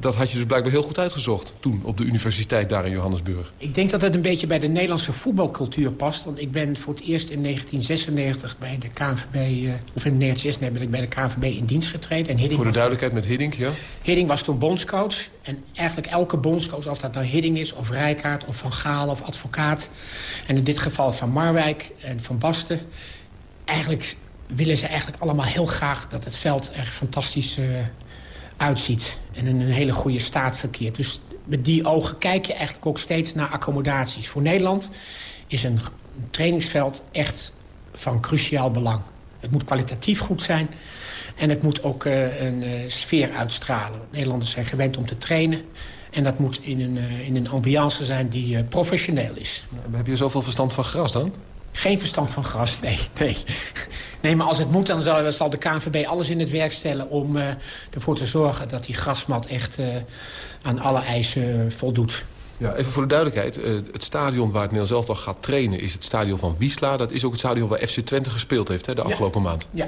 dat had je dus blijkbaar heel goed uitgezocht toen op de universiteit daar in Johannesburg. Ik denk dat het een beetje bij de Nederlandse voetbalcultuur past. Want ik ben voor het eerst in 1996 bij de KNVB... Uh, eh, of in 1996 ben ik bij de KNVB in dienst getreden. En Hiddink voor de duidelijkheid met Hiddink, ja? Hiddink was toen bondscoach. En eigenlijk elke bondscoach, of dat nou Hiddink is... of Rijkaard, of Van Gaal, of advocaat... en in dit geval van Marwijk en Van Basten... eigenlijk willen ze eigenlijk allemaal heel graag dat het veld er fantastisch uh, uitziet. En in een hele goede staat verkeert. Dus met die ogen kijk je eigenlijk ook steeds naar accommodaties. Voor Nederland is een trainingsveld echt van cruciaal belang. Het moet kwalitatief goed zijn. En het moet ook uh, een uh, sfeer uitstralen. Nederlanders zijn gewend om te trainen. En dat moet in een, uh, in een ambiance zijn die professioneel is. Heb je zoveel verstand van gras dan? Geen verstand van gras, nee. nee. Nee, maar als het moet, dan zal, zal de KNVB alles in het werk stellen... om uh, ervoor te zorgen dat die grasmat echt uh, aan alle eisen voldoet. Ja, even voor de duidelijkheid. Uh, het stadion waar het Nederlands elftal gaat trainen... is het stadion van Wiesla. Dat is ook het stadion waar FC Twente gespeeld heeft hè, de afgelopen ja. maand. Ja.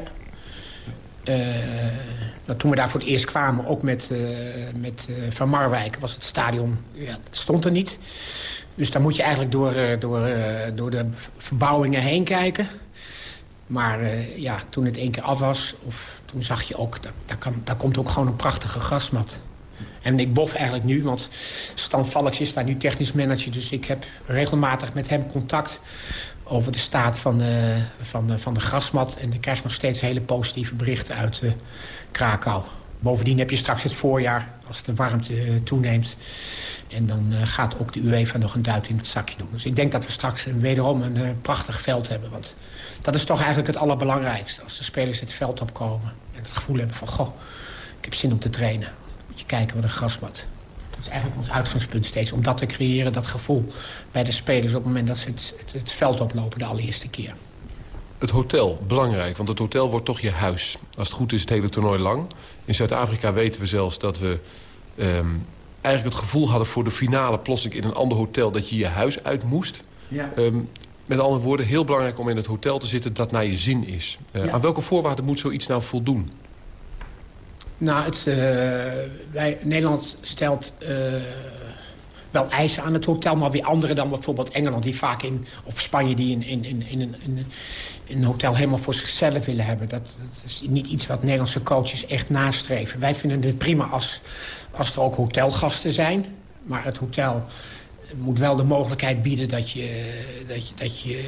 Nou, toen we daar voor het eerst kwamen, ook met, met Van Marwijk... was het stadion, ja, het stond er niet. Dus dan moet je eigenlijk door, door, door de verbouwingen heen kijken... Maar uh, ja, toen het één keer af was, of, toen zag je ook... Daar, kan, daar komt ook gewoon een prachtige grasmat. En ik bof eigenlijk nu, want Stan Valks is daar nu technisch manager... dus ik heb regelmatig met hem contact over de staat van de, van de, van de grasmat. En ik krijg nog steeds hele positieve berichten uit uh, Krakau. Bovendien heb je straks het voorjaar, als de warmte toeneemt. En dan gaat ook de UEFA nog een duit in het zakje doen. Dus ik denk dat we straks wederom een prachtig veld hebben. Want dat is toch eigenlijk het allerbelangrijkste. Als de spelers het veld opkomen en het gevoel hebben van... goh, ik heb zin om te trainen. Moet je kijken wat een grasmat. Dat is eigenlijk ons uitgangspunt steeds. Om dat te creëren, dat gevoel bij de spelers... op het moment dat ze het, het, het veld oplopen de allereerste keer. Het hotel, belangrijk, want het hotel wordt toch je huis. Als het goed is het hele toernooi lang. In Zuid-Afrika weten we zelfs dat we... Um, eigenlijk het gevoel hadden voor de finale plotseling in een ander hotel... dat je je huis uit moest. Ja. Um, met andere woorden, heel belangrijk om in het hotel te zitten dat naar je zin is. Uh, ja. Aan welke voorwaarden moet zoiets nou voldoen? Nou, het, uh, wij, Nederland stelt uh, wel eisen aan het hotel... maar weer andere dan bijvoorbeeld Engeland, die vaak in, of Spanje... die in, in, in, in, in, in een hotel helemaal voor zichzelf willen hebben. Dat, dat, is niet iets wat Nederlandse coaches echt nastreven. Wij vinden het prima als, als er ook hotelgasten zijn. Maar het hotel moet wel de mogelijkheid bieden dat je, dat, je, dat, je,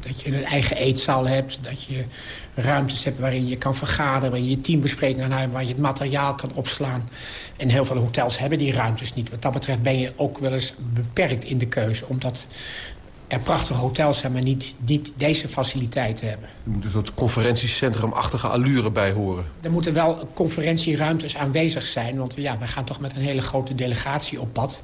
dat je een eigen eetzaal hebt. Dat je ruimtes hebt waarin je kan vergaderen. Waarin je teambesprekingen hebt. Waar je het materiaal kan opslaan. En heel veel hotels hebben die ruimtes niet. Wat dat betreft ben je ook wel eens beperkt in de keuze. Omdat er prachtige hotels zijn, maar niet, niet deze faciliteiten hebben. Er moet een soort conferentiecentrumachtige allure bij horen. Er moeten wel conferentieruimtes aanwezig zijn. Want ja, we gaan toch met een hele grote delegatie op pad.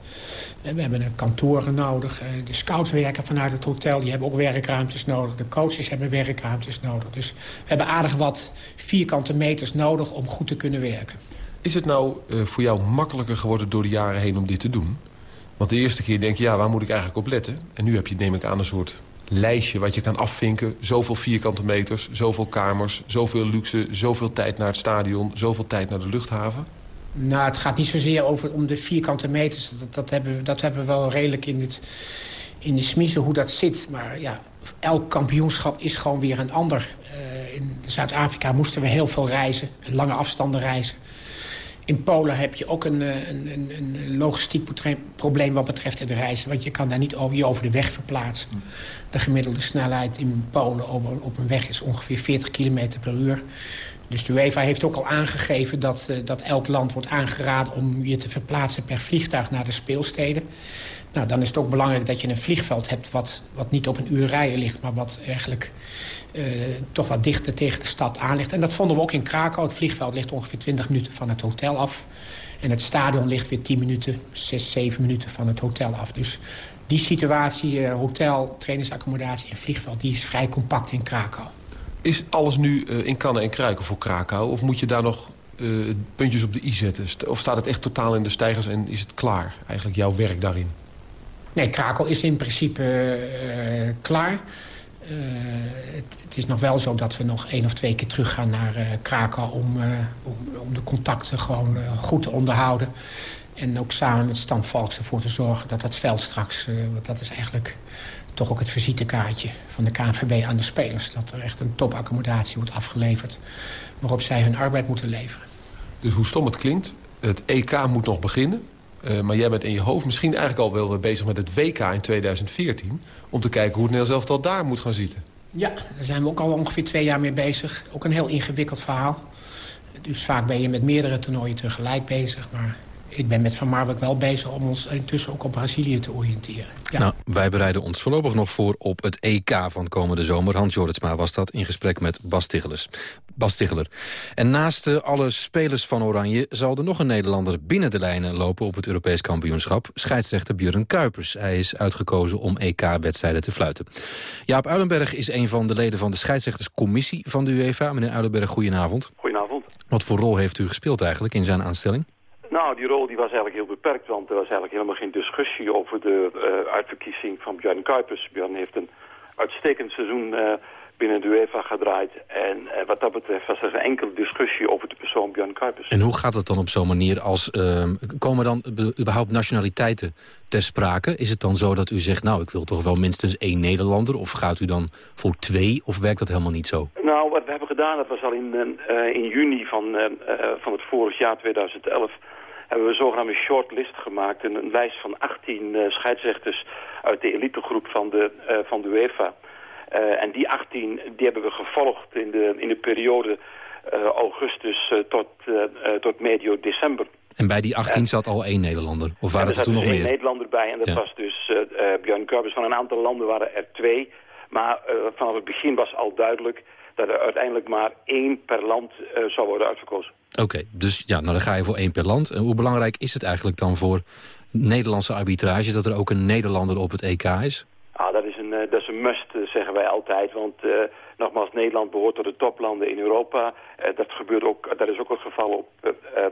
We hebben een kantoren nodig. Eh, de scouts werken vanuit het hotel. Die hebben ook werkruimtes nodig. De coaches hebben werkruimtes nodig. Dus we hebben aardig wat vierkante meters nodig om goed te kunnen werken. Is het nou uh, voor jou makkelijker geworden door de jaren heen om dit te doen? Want de eerste keer denk je, ja, waar moet ik eigenlijk op letten? En nu heb je, neem ik aan, een soort lijstje wat je kan afvinken. Zoveel vierkante meters, zoveel kamers, zoveel luxe... zoveel tijd naar het stadion, zoveel tijd naar de luchthaven. Nou, het gaat niet zozeer over om de vierkante meters. Dat, hebben, we, dat hebben we wel redelijk in, het, in de smiezen hoe dat zit. Maar ja, elk kampioenschap is gewoon weer een ander. Uh, in Zuid-Afrika moesten we heel veel reizen, lange afstanden reizen. In Polen heb je ook een, een, een, een logistiek probleem wat betreft het reizen. Want je kan daar niet over de weg verplaatsen. De gemiddelde snelheid in Polen op, op een weg is ongeveer 40 km per uur. Dus de UEFA heeft ook al aangegeven dat, uh, dat elk land wordt aangeraden... om je te verplaatsen per vliegtuig naar de speelsteden. Nou, dan is het ook belangrijk dat je een vliegveld hebt... wat, wat niet op een uur rijden ligt, maar wat eigenlijk uh, toch wat dichter tegen de stad aan ligt. En dat vonden we ook in Krakau. Het vliegveld ligt ongeveer 20 minuten van het hotel af. En het stadion ligt weer 10 minuten, 6, 7 minuten van het hotel af. Dus die situatie, uh, hotel, trainingsaccommodatie en vliegveld... die is vrij compact in Krakau. Is alles nu uh, in kannen en kruiken voor Krakau? Of moet je daar nog uh, puntjes op de i zetten? Of staat het echt totaal in de stijgers en is het klaar? Eigenlijk jouw werk daarin? Nee, Krakau is in principe uh, klaar. Het, is nog wel zo dat we nog één of twee keer terug gaan naar Krakau... Om, om, om, de contacten gewoon goed te onderhouden. En ook samen met Stan Valks ervoor te zorgen dat dat veld straks... want dat is eigenlijk toch ook het visitekaartje van de KNVB aan de spelers. Dat er echt een topaccommodatie wordt afgeleverd waarop zij hun arbeid moeten leveren. Dus hoe stom het klinkt, het EK moet nog beginnen. Uh, maar jij bent in je hoofd misschien eigenlijk al wel bezig met het WK in 2014... om te kijken hoe het Nederlands elftal daar moet gaan zitten. Ja, daar zijn we ook al ongeveer twee jaar mee bezig. Ook een heel ingewikkeld verhaal. Dus vaak ben je met meerdere toernooien tegelijk bezig. Maar ik ben met Van Marwijk wel bezig om ons intussen ook op Brazilië te oriënteren. Ja. Nou, wij bereiden ons voorlopig nog voor op het EK van komende zomer. Hans Joritsma was dat in gesprek met Bas Tiggelers. Bas Tiggeler. En naast alle spelers van Oranje zal er nog een Nederlander binnen de lijnen lopen op het Europees kampioenschap. Scheidsrechter Björn Kuipers. Hij is uitgekozen om EK-wedstrijden te fluiten. Jaap Uilenberg is een van de leden van de scheidsrechterscommissie van de UEFA. Meneer Uilenberg, goedenavond. Goedenavond. Wat voor rol heeft u gespeeld eigenlijk in zijn aanstelling? Nou, die rol die was eigenlijk heel beperkt, want er was eigenlijk helemaal geen discussie over de uh, uitverkiezing van Björn Kuipers. Björn heeft een uitstekend seizoen uh, binnen de UEFA gedraaid. En uh, wat dat betreft was er geen enkele discussie over de persoon Björn Kuipers. En hoe gaat het dan op zo'n manier als... Ehm, komen dan überhaupt nationaliteiten ter sprake? Is het dan zo dat u zegt, nou, ik wil toch wel minstens één Nederlander? Of gaat u dan voor twee? Of werkt dat helemaal niet zo? Nou, wat we hebben gedaan, dat was al in, in juni van, van het vorig jaar 2011 hebben we een zogenaamde shortlist gemaakt. Een, een lijst van 18 uh, eh, scheidsrechters uit de elitegroep van de, uh, van de UEFA. Uh, en die 18 die hebben we gevolgd in de, in de periode augustus tot, tot medio december. En bij die 18 zat al één Nederlander? Of waren er toen nog meer? Er zat één Nederlander bij en dat was dus Björn Kuipers. Van een aantal landen waren er twee. Maar vanaf het begin was al duidelijk dat er uiteindelijk maar één per land zou worden uitgekozen. Oké, dus ja, nou dan ga je voor één per land. En hoe belangrijk is het eigenlijk dan voor Nederlandse arbitrage... dat er ook een Nederlander op het EK is? Ah, dat, is een, eh, dat is een must, eh, zeggen wij altijd. Want uh, nogmaals, Nederland behoort tot de toplanden in Europa. Uh, dat, gebeurt ook, dat is ook het geval op, uh,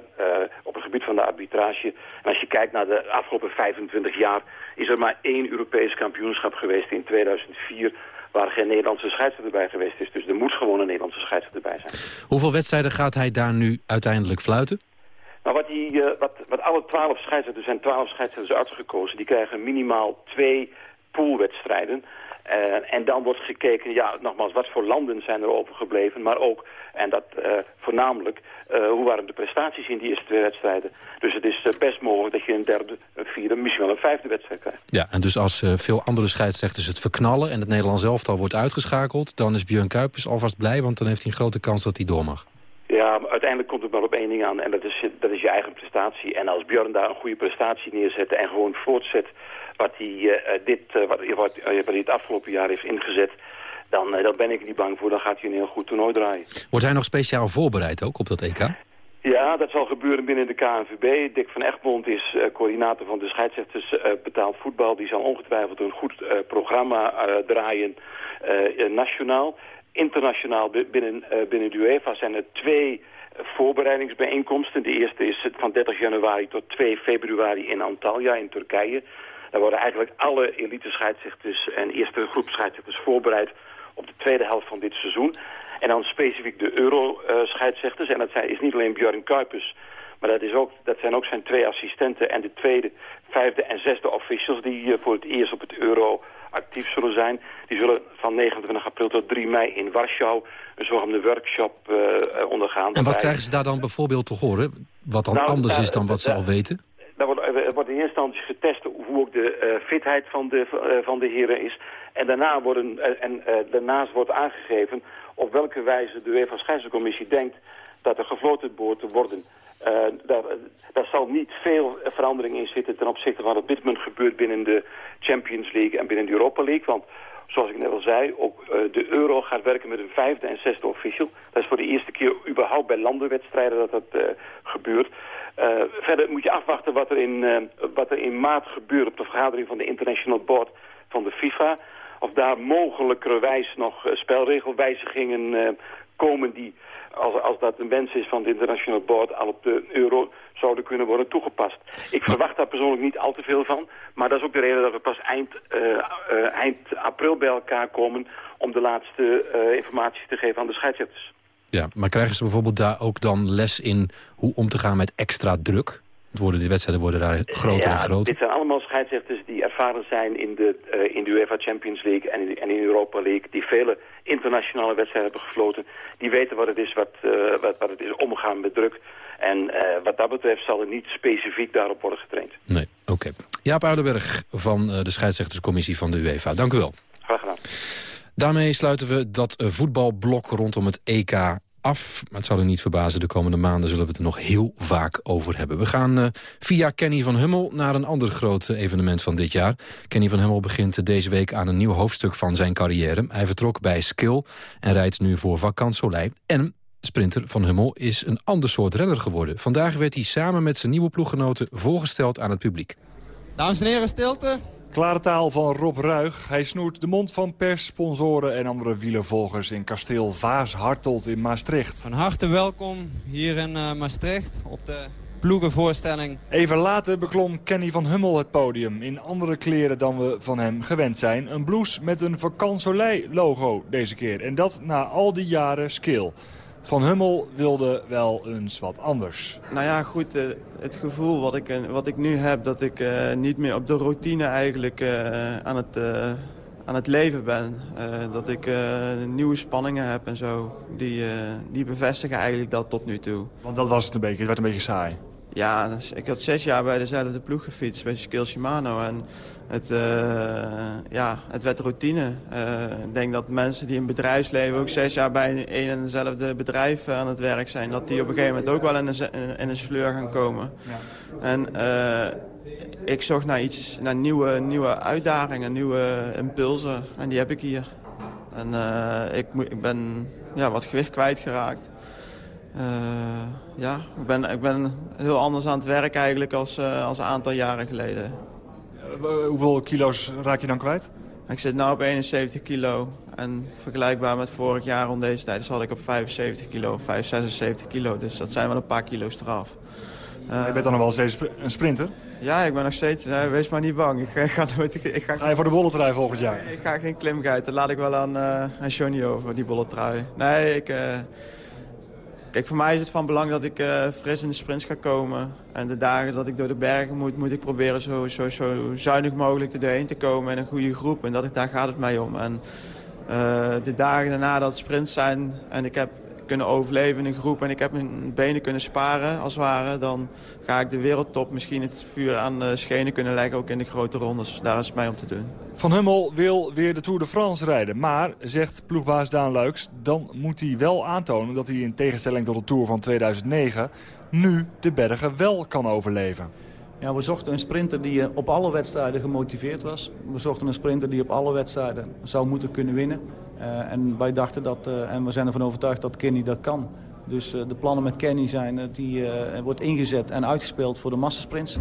op het gebied van de arbitrage. En als je kijkt naar de afgelopen 25 jaar... is er maar één Europees kampioenschap geweest in 2004 waar geen Nederlandse scheidsrechter bij geweest is. Dus er moet gewoon een Nederlandse scheidsrechter bij zijn. Hoeveel wedstrijden gaat hij daar nu uiteindelijk fluiten? Nou, wat, die, uh, wat, wat alle twaalf scheidsrechters zijn twaalf scheidsrechters uitgekozen... die krijgen minimaal twee poolwedstrijden. Uh, en dan wordt gekeken, ja, nogmaals, wat voor landen zijn er overgebleven... maar ook en dat uh, voornamelijk, uh, hoe waren de prestaties in die eerste twee wedstrijden. Dus het is best mogelijk dat je een derde, een vierde, misschien wel een vijfde wedstrijd krijgt. Ja, en dus als veel andere scheidsrechters het verknallen... en het Nederlands elftal wordt uitgeschakeld... dan is Björn Kuipers alvast blij, want dan heeft hij een grote kans dat hij door mag. Ja, uiteindelijk komt het maar op één ding aan en dat is, dat is je eigen prestatie. En als Björn daar een goede prestatie neerzet en gewoon voortzet wat hij, uh, dit, uh, wat, wat, wat hij het afgelopen jaar heeft ingezet dan, dan ben ik niet bang voor. Dan gaat hij een heel goed toernooi draaien. Wordt hij nog speciaal voorbereid ook op dat EK? Ja, dat zal gebeuren binnen de KNVB. Dick van Egmond is uh, coördinator van de scheidsrechters uh, betaald voetbal. Die zal ongetwijfeld een goed programma draaien nationaal. Internationaal binnen, binnen de UEFA zijn er twee voorbereidingsbijeenkomsten. De eerste is van 30 januari tot 2 februari in Antalya in Turkije. Daar worden eigenlijk alle elite scheidsrechters en eerste groep scheidsrechters voorbereid op de tweede helft van dit seizoen. En dan specifiek de euro-scheidsrechters. En dat zijn, is niet alleen Björn Kuipers, maar dat, is ook, dat zijn ook zijn twee assistenten en de tweede, vijfde en zesde officials die voor het eerst op het euro actief zullen zijn. Die zullen van 29 april tot 3 mei in Warschau een zogenaamde workshop uh, ondergaan. En wat krijgen ze daar dan bijvoorbeeld te horen? Wat dan nou, anders is dan wat ze al weten? Daar wordt, er wordt in eerste instantie getest hoe ook de uh, fitheid van de, uh, van de heren is. En, daarna worden, en daarnaast wordt aangegeven op welke wijze de UEFA Scheidsrechtscommissie denkt dat er gefloten behoort te worden. daar, daar zal niet veel verandering in zitten ten opzichte van wat op dit moment gebeurt binnen de Champions League en binnen de Europa League. Want zoals ik net al zei, ook de euro gaat werken met een vijfde en zesde official. Dat is voor de eerste keer überhaupt bij landenwedstrijden dat dat gebeurt. Uh, verder moet je afwachten wat er, in, wat er in maart gebeurt op de vergadering van de International Board van de FIFA. Of daar mogelijkerwijs nog spelregelwijzigingen komen die, als, als dat een wens is van de International Board, al op de euro zouden kunnen worden toegepast. Ik verwacht daar persoonlijk niet al te veel van. Maar dat is ook de reden dat we pas eind, uh, eind april bij elkaar komen... om de laatste uh, informatie te geven aan de scheidsrechters. Ja, maar krijgen ze bijvoorbeeld daar ook dan les in hoe om te gaan met extra druk? Worden, die wedstrijden worden daar groter en groter. dit zijn allemaal scheidsrechters die ervaren zijn in de, uh, in de UEFA Champions League en in, en in de Europa League. Die vele internationale wedstrijden hebben gefloten. Die weten wat het is, wat, uh, wat, wat het is omgaan met druk. En uh, wat dat betreft zal er niet specifiek daarop worden getraind. Nee, oké. Okay. Jaap Oudenberg van de scheidsrechterscommissie van de UEFA. Dank u wel. Graag gedaan. Daarmee sluiten we dat voetbalblok rondom het EK af. Maar het zal u niet verbazen, de komende maanden zullen we het er nog heel vaak over hebben. We gaan uh, via Kenny van Hummel naar een ander groot evenement van dit jaar. Kenny van Hummel begint deze week aan een nieuw hoofdstuk van zijn carrière. Hij vertrok bij Skill en rijdt nu voor Vakant Soleil. En sprinter van Hummel is een ander soort renner geworden. Vandaag werd hij samen met zijn nieuwe ploeggenoten voorgesteld aan het publiek. Dames en heren, stilte. Klare taal van Rob Ruig. Hij snoert de mond van pers, sponsoren en andere wielervolgers in kasteel Vaas-Hartelt in Maastricht. Van harte welkom hier in uh, Maastricht op de ploegenvoorstelling. Even later beklom Kenny van Hummel het podium in andere kleren dan we van hem gewend zijn. Een blouse met een Vacansoleil logo deze keer. En dat na al die jaren skill. Van Hummel wilde wel eens wat anders. Nou ja, goed, uh, het gevoel wat ik, uh, wat ik nu heb... dat ik uh, niet meer op de routine eigenlijk aan, het, aan het leven ben. dat ik nieuwe spanningen heb en zo. Die, die bevestigen eigenlijk dat tot nu toe. Want dat was het een beetje, het werd een beetje saai. Ja, ik had zes jaar bij dezelfde ploeg gefietst, bij Skill Shimano. En het, uh, ja, het werd routine. Uh, ik denk dat mensen die in het bedrijfsleven ook zes jaar bij een en dezelfde bedrijf aan het werk zijn... dat die op een gegeven moment ook wel in een, in een sleur gaan komen. En uh, ik zocht naar iets, naar nieuwe, nieuwe uitdagingen, nieuwe impulsen. En die heb ik hier. En ik, ik ben ja, wat gewicht kwijtgeraakt. Uh, ja, ik ben, ik ben heel anders aan het werk eigenlijk als, uh, als een aantal jaren geleden. Uh, hoeveel kilo's raak je dan kwijt? Ik zit nu op 71 kilo. En vergelijkbaar met vorig jaar rond deze tijd zat ik op 75 kilo, 5, 76 kilo. Dus dat zijn wel een paar kilo's eraf. je bent dan nog wel steeds een sprinter? Ja, ik ben nog steeds... Nee, wees maar niet bang. Ik ga, nooit, <laughs> ik ga, ga je voor de bolletrui volgend jaar? Ik ga geen klimgeiten. Dat laat ik wel aan, aan Johnny over, die bolletrui. Nee, ik... Kijk, voor mij is het van belang dat ik uh, fris in de sprints ga komen. En de dagen dat ik door de bergen moet, moet ik proberen zo, zo, zo zuinig mogelijk er doorheen te komen in een goede groep. En dat ik, daar gaat het mij om. En uh, de dagen daarna dat sprints zijn en ik heb kunnen overleven in een groep en ik heb mijn benen kunnen sparen als het ware, dan ga ik de wereldtop misschien het vuur aan de schenen kunnen leggen, ook in de grote rondes. Daar is het mij om te doen. Van Hummel wil weer de Tour de France rijden. Maar, zegt ploegbaas Daan Luiks, dan moet hij wel aantonen dat hij in tegenstelling tot de Tour van 2009 nu de bergen wel kan overleven. Ja, we zochten een sprinter die eh, op alle wedstrijden gemotiveerd was. We zochten een sprinter die op alle wedstrijden zou moeten kunnen winnen. Uh, en wij dachten dat, uh, en we zijn ervan overtuigd dat Kenny dat kan. Dus de plannen met Kenny zijn dat hij wordt ingezet en uitgespeeld voor de massasprints.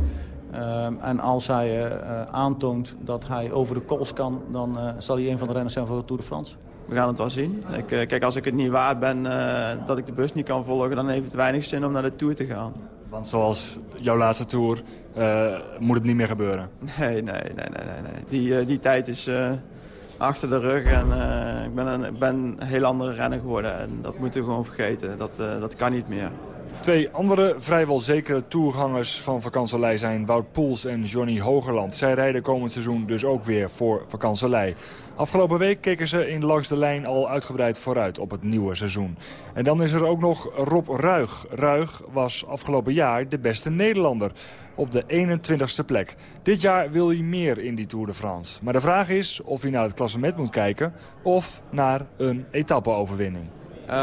en als hij aantoont dat hij over de kools kan, dan zal hij een van de renners zijn voor de Tour de France. We gaan het wel zien. Ik, kijk, als ik het niet waard ben dat ik de bus niet kan volgen, dan heeft het weinig zin om naar de Tour te gaan. Want zoals jouw laatste Tour moet het niet meer gebeuren? Nee, nee, nee, nee. nee. Die, die tijd is achter de rug. En ik ben een, ben heel andere renner geworden. En dat moeten we gewoon vergeten. Dat, dat kan niet meer. Twee andere vrijwel zekere toergangers van Vakanselij zijn Wout Poels en Johnny Hogerland. Zij rijden komend seizoen dus ook weer voor Vakanselij. Afgelopen week keken ze in Langs de Lijn al uitgebreid vooruit op het nieuwe seizoen. En dan is er ook nog Rob Ruig. Ruig was afgelopen jaar de beste Nederlander op de 21ste plek. Dit jaar wil hij meer in die Tour de France. Maar de vraag is of hij naar het klassement moet kijken of naar een etappeoverwinning. Uh,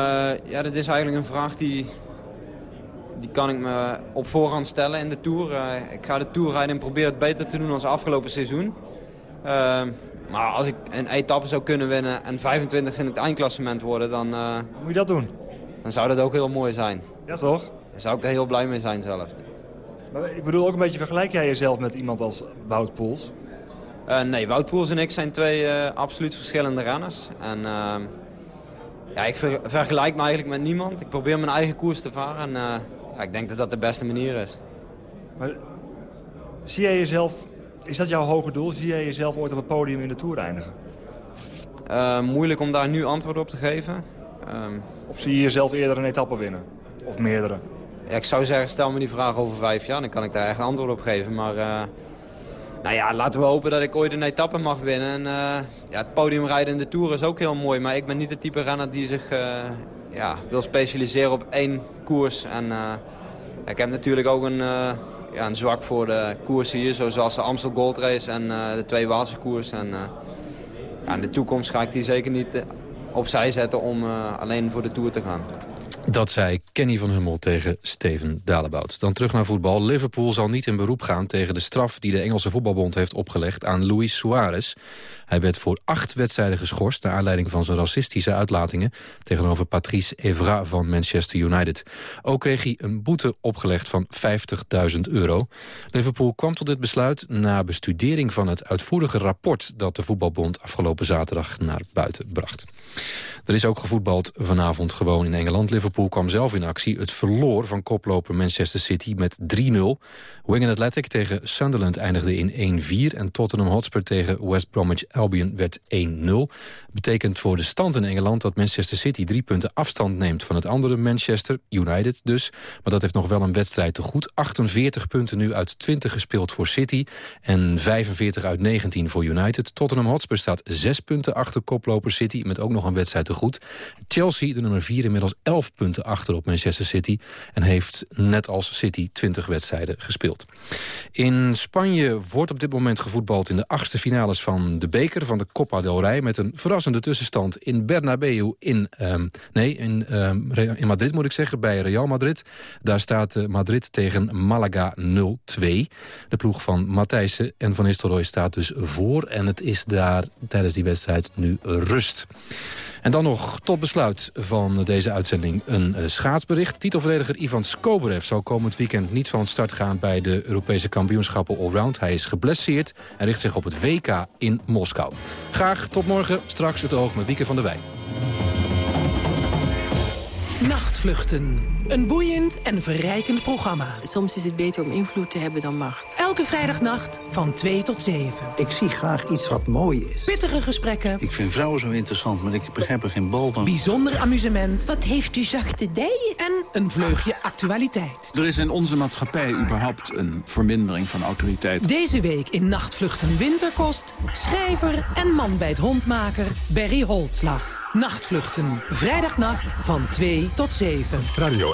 ja, dat is eigenlijk een vraag die, die kan ik me op voorhand stellen in de Tour. Uh, ik ga de Tour rijden en probeer het beter te doen dan afgelopen seizoen. Uh, maar als ik een etappe zou kunnen winnen en 25 in het eindklassement worden, dan... Moet je dat doen? Dan zou dat ook heel mooi zijn. Ja, toch? Dan zou ik er heel blij mee zijn zelf. Maar ik bedoel ook een beetje, vergelijk jij jezelf met iemand als Wout Poels? Uh, nee, Wout Poels en ik zijn twee uh, absoluut verschillende renners. En uh, ja, ik ver vergelijk me eigenlijk met niemand. Ik probeer mijn eigen koers te varen. En ja, ik denk dat dat de beste manier is. Maar zie jij jezelf, is dat jouw hoge doel? Zie jij jezelf ooit op het podium in de Tour eindigen? Uh, moeilijk om daar nu antwoord op te geven. Um, of zie je jezelf eerder een etappe winnen? Of meerdere? Ja, ik zou zeggen, stel me die vraag over vijf jaar. Dan kan ik daar echt antwoord op geven. Maar uh, nou ja, laten we hopen dat ik ooit een etappe mag winnen. En, uh, ja, het podiumrijden in de Tour is ook heel mooi. Maar ik ben niet de type renner die zich ja, wil specialiseren op één koers. En ik heb natuurlijk ook een, ja, een zwak voor de koersen hier. Zoals de Amstel Gold Race en de twee Waalse koers. En, ja, in de toekomst ga ik die zeker niet opzij zetten om alleen voor de Tour te gaan. Dat zei Kenny van Hummel tegen Steven Dalebout. Dan terug naar voetbal. Liverpool zal niet in beroep gaan tegen de straf... die de Engelse voetbalbond heeft opgelegd aan Luis Suarez. Hij werd voor acht wedstrijden geschorst... naar aanleiding van zijn racistische uitlatingen... tegenover Patrice Evra van Manchester United. Ook kreeg hij een boete opgelegd van 50.000 euro. Liverpool kwam tot dit besluit na bestudering van het uitvoerige rapport... dat de voetbalbond afgelopen zaterdag naar buiten bracht. Er is ook gevoetbald vanavond gewoon in Engeland. Liverpool kwam zelf in actie. Het verloor van koploper Manchester City met 3-0. Wigan Athletic tegen Sunderland eindigde in 1-4. En Tottenham Hotspur tegen West Bromwich Albion werd 1-0. Betekent voor de stand in Engeland dat Manchester City drie punten afstand neemt van het andere Manchester, United dus. Maar dat heeft nog wel een wedstrijd te goed. 48 punten nu uit 20 gespeeld voor City en 45 uit 19 voor United. Tottenham Hotspur staat 6 punten achter koploper City met ook nog een wedstrijd te goed. Chelsea, de nummer 4, inmiddels 11 punten achter op Manchester City en heeft net als City 20 wedstrijden gespeeld. In Spanje wordt op dit moment gevoetbald in de achtste finales van de beker van de Copa del Rey met een verrassing de tussenstand in Bernabeu in, um, nee, in, um, in Madrid moet ik zeggen, bij Real Madrid. Daar staat uh, Madrid tegen Malaga 0-2. De ploeg van Matthijssen en Van Nistelrooy staat dus voor. En het is daar tijdens die wedstrijd nu rust. En dan nog tot besluit van deze uitzending een uh, schaatsbericht. Titelverdediger Ivan Skoberev zal komend weekend niet van start gaan... bij de Europese kampioenschappen allround. Hij is geblesseerd en richt zich op het WK in Moskou. Graag tot morgen. Straks het oog met Wieke van der Wij. Nachtvluchten. Een boeiend en verrijkend programma. Soms is het beter om invloed te hebben dan macht. Elke vrijdagnacht van 2 tot 7. Ik zie graag iets wat mooi is. Pittige gesprekken. Ik vind vrouwen zo interessant, maar ik begrijp er geen bal van. Bijzonder amusement. Wat heeft u zachte dijen? En een vleugje actualiteit. Er is in onze maatschappij überhaupt een vermindering van autoriteit. Deze week in Nachtvluchten Winterkost... schrijver en man bij het hondmaker Berry Holtslag. Nachtvluchten. Vrijdagnacht van 2 tot 7. Radio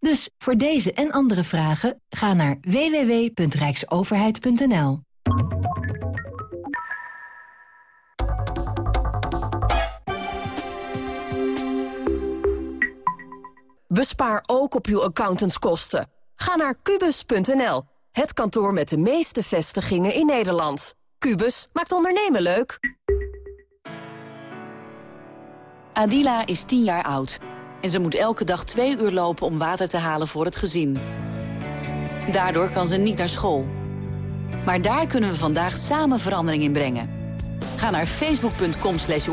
Dus voor deze en andere vragen ga naar www.rijksoverheid.nl. Bespaar ook op uw accountantskosten. Ga naar kubus.nl, het kantoor met de meeste vestigingen in Nederland. Kubus maakt ondernemen leuk. Adila is 10 jaar oud en ze moet elke dag twee uur lopen om water te halen voor het gezin. Daardoor kan ze niet naar school. Maar daar kunnen we vandaag samen verandering in brengen. Ga naar facebook.com slash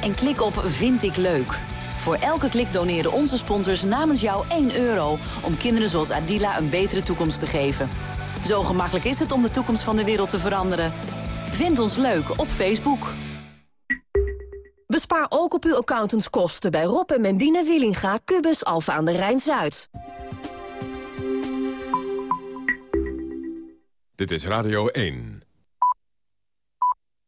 en klik op Vind ik leuk. Voor elke klik doneren onze sponsors namens jou 1 euro... om kinderen zoals Adila een betere toekomst te geven. Zo gemakkelijk is het om de toekomst van de wereld te veranderen. Vind ons leuk op Facebook. Bespaar ook op uw accountantskosten bij Rob en Mendine Willinga Cubus Alfa aan de Rijn-Zuid. Dit is Radio 1.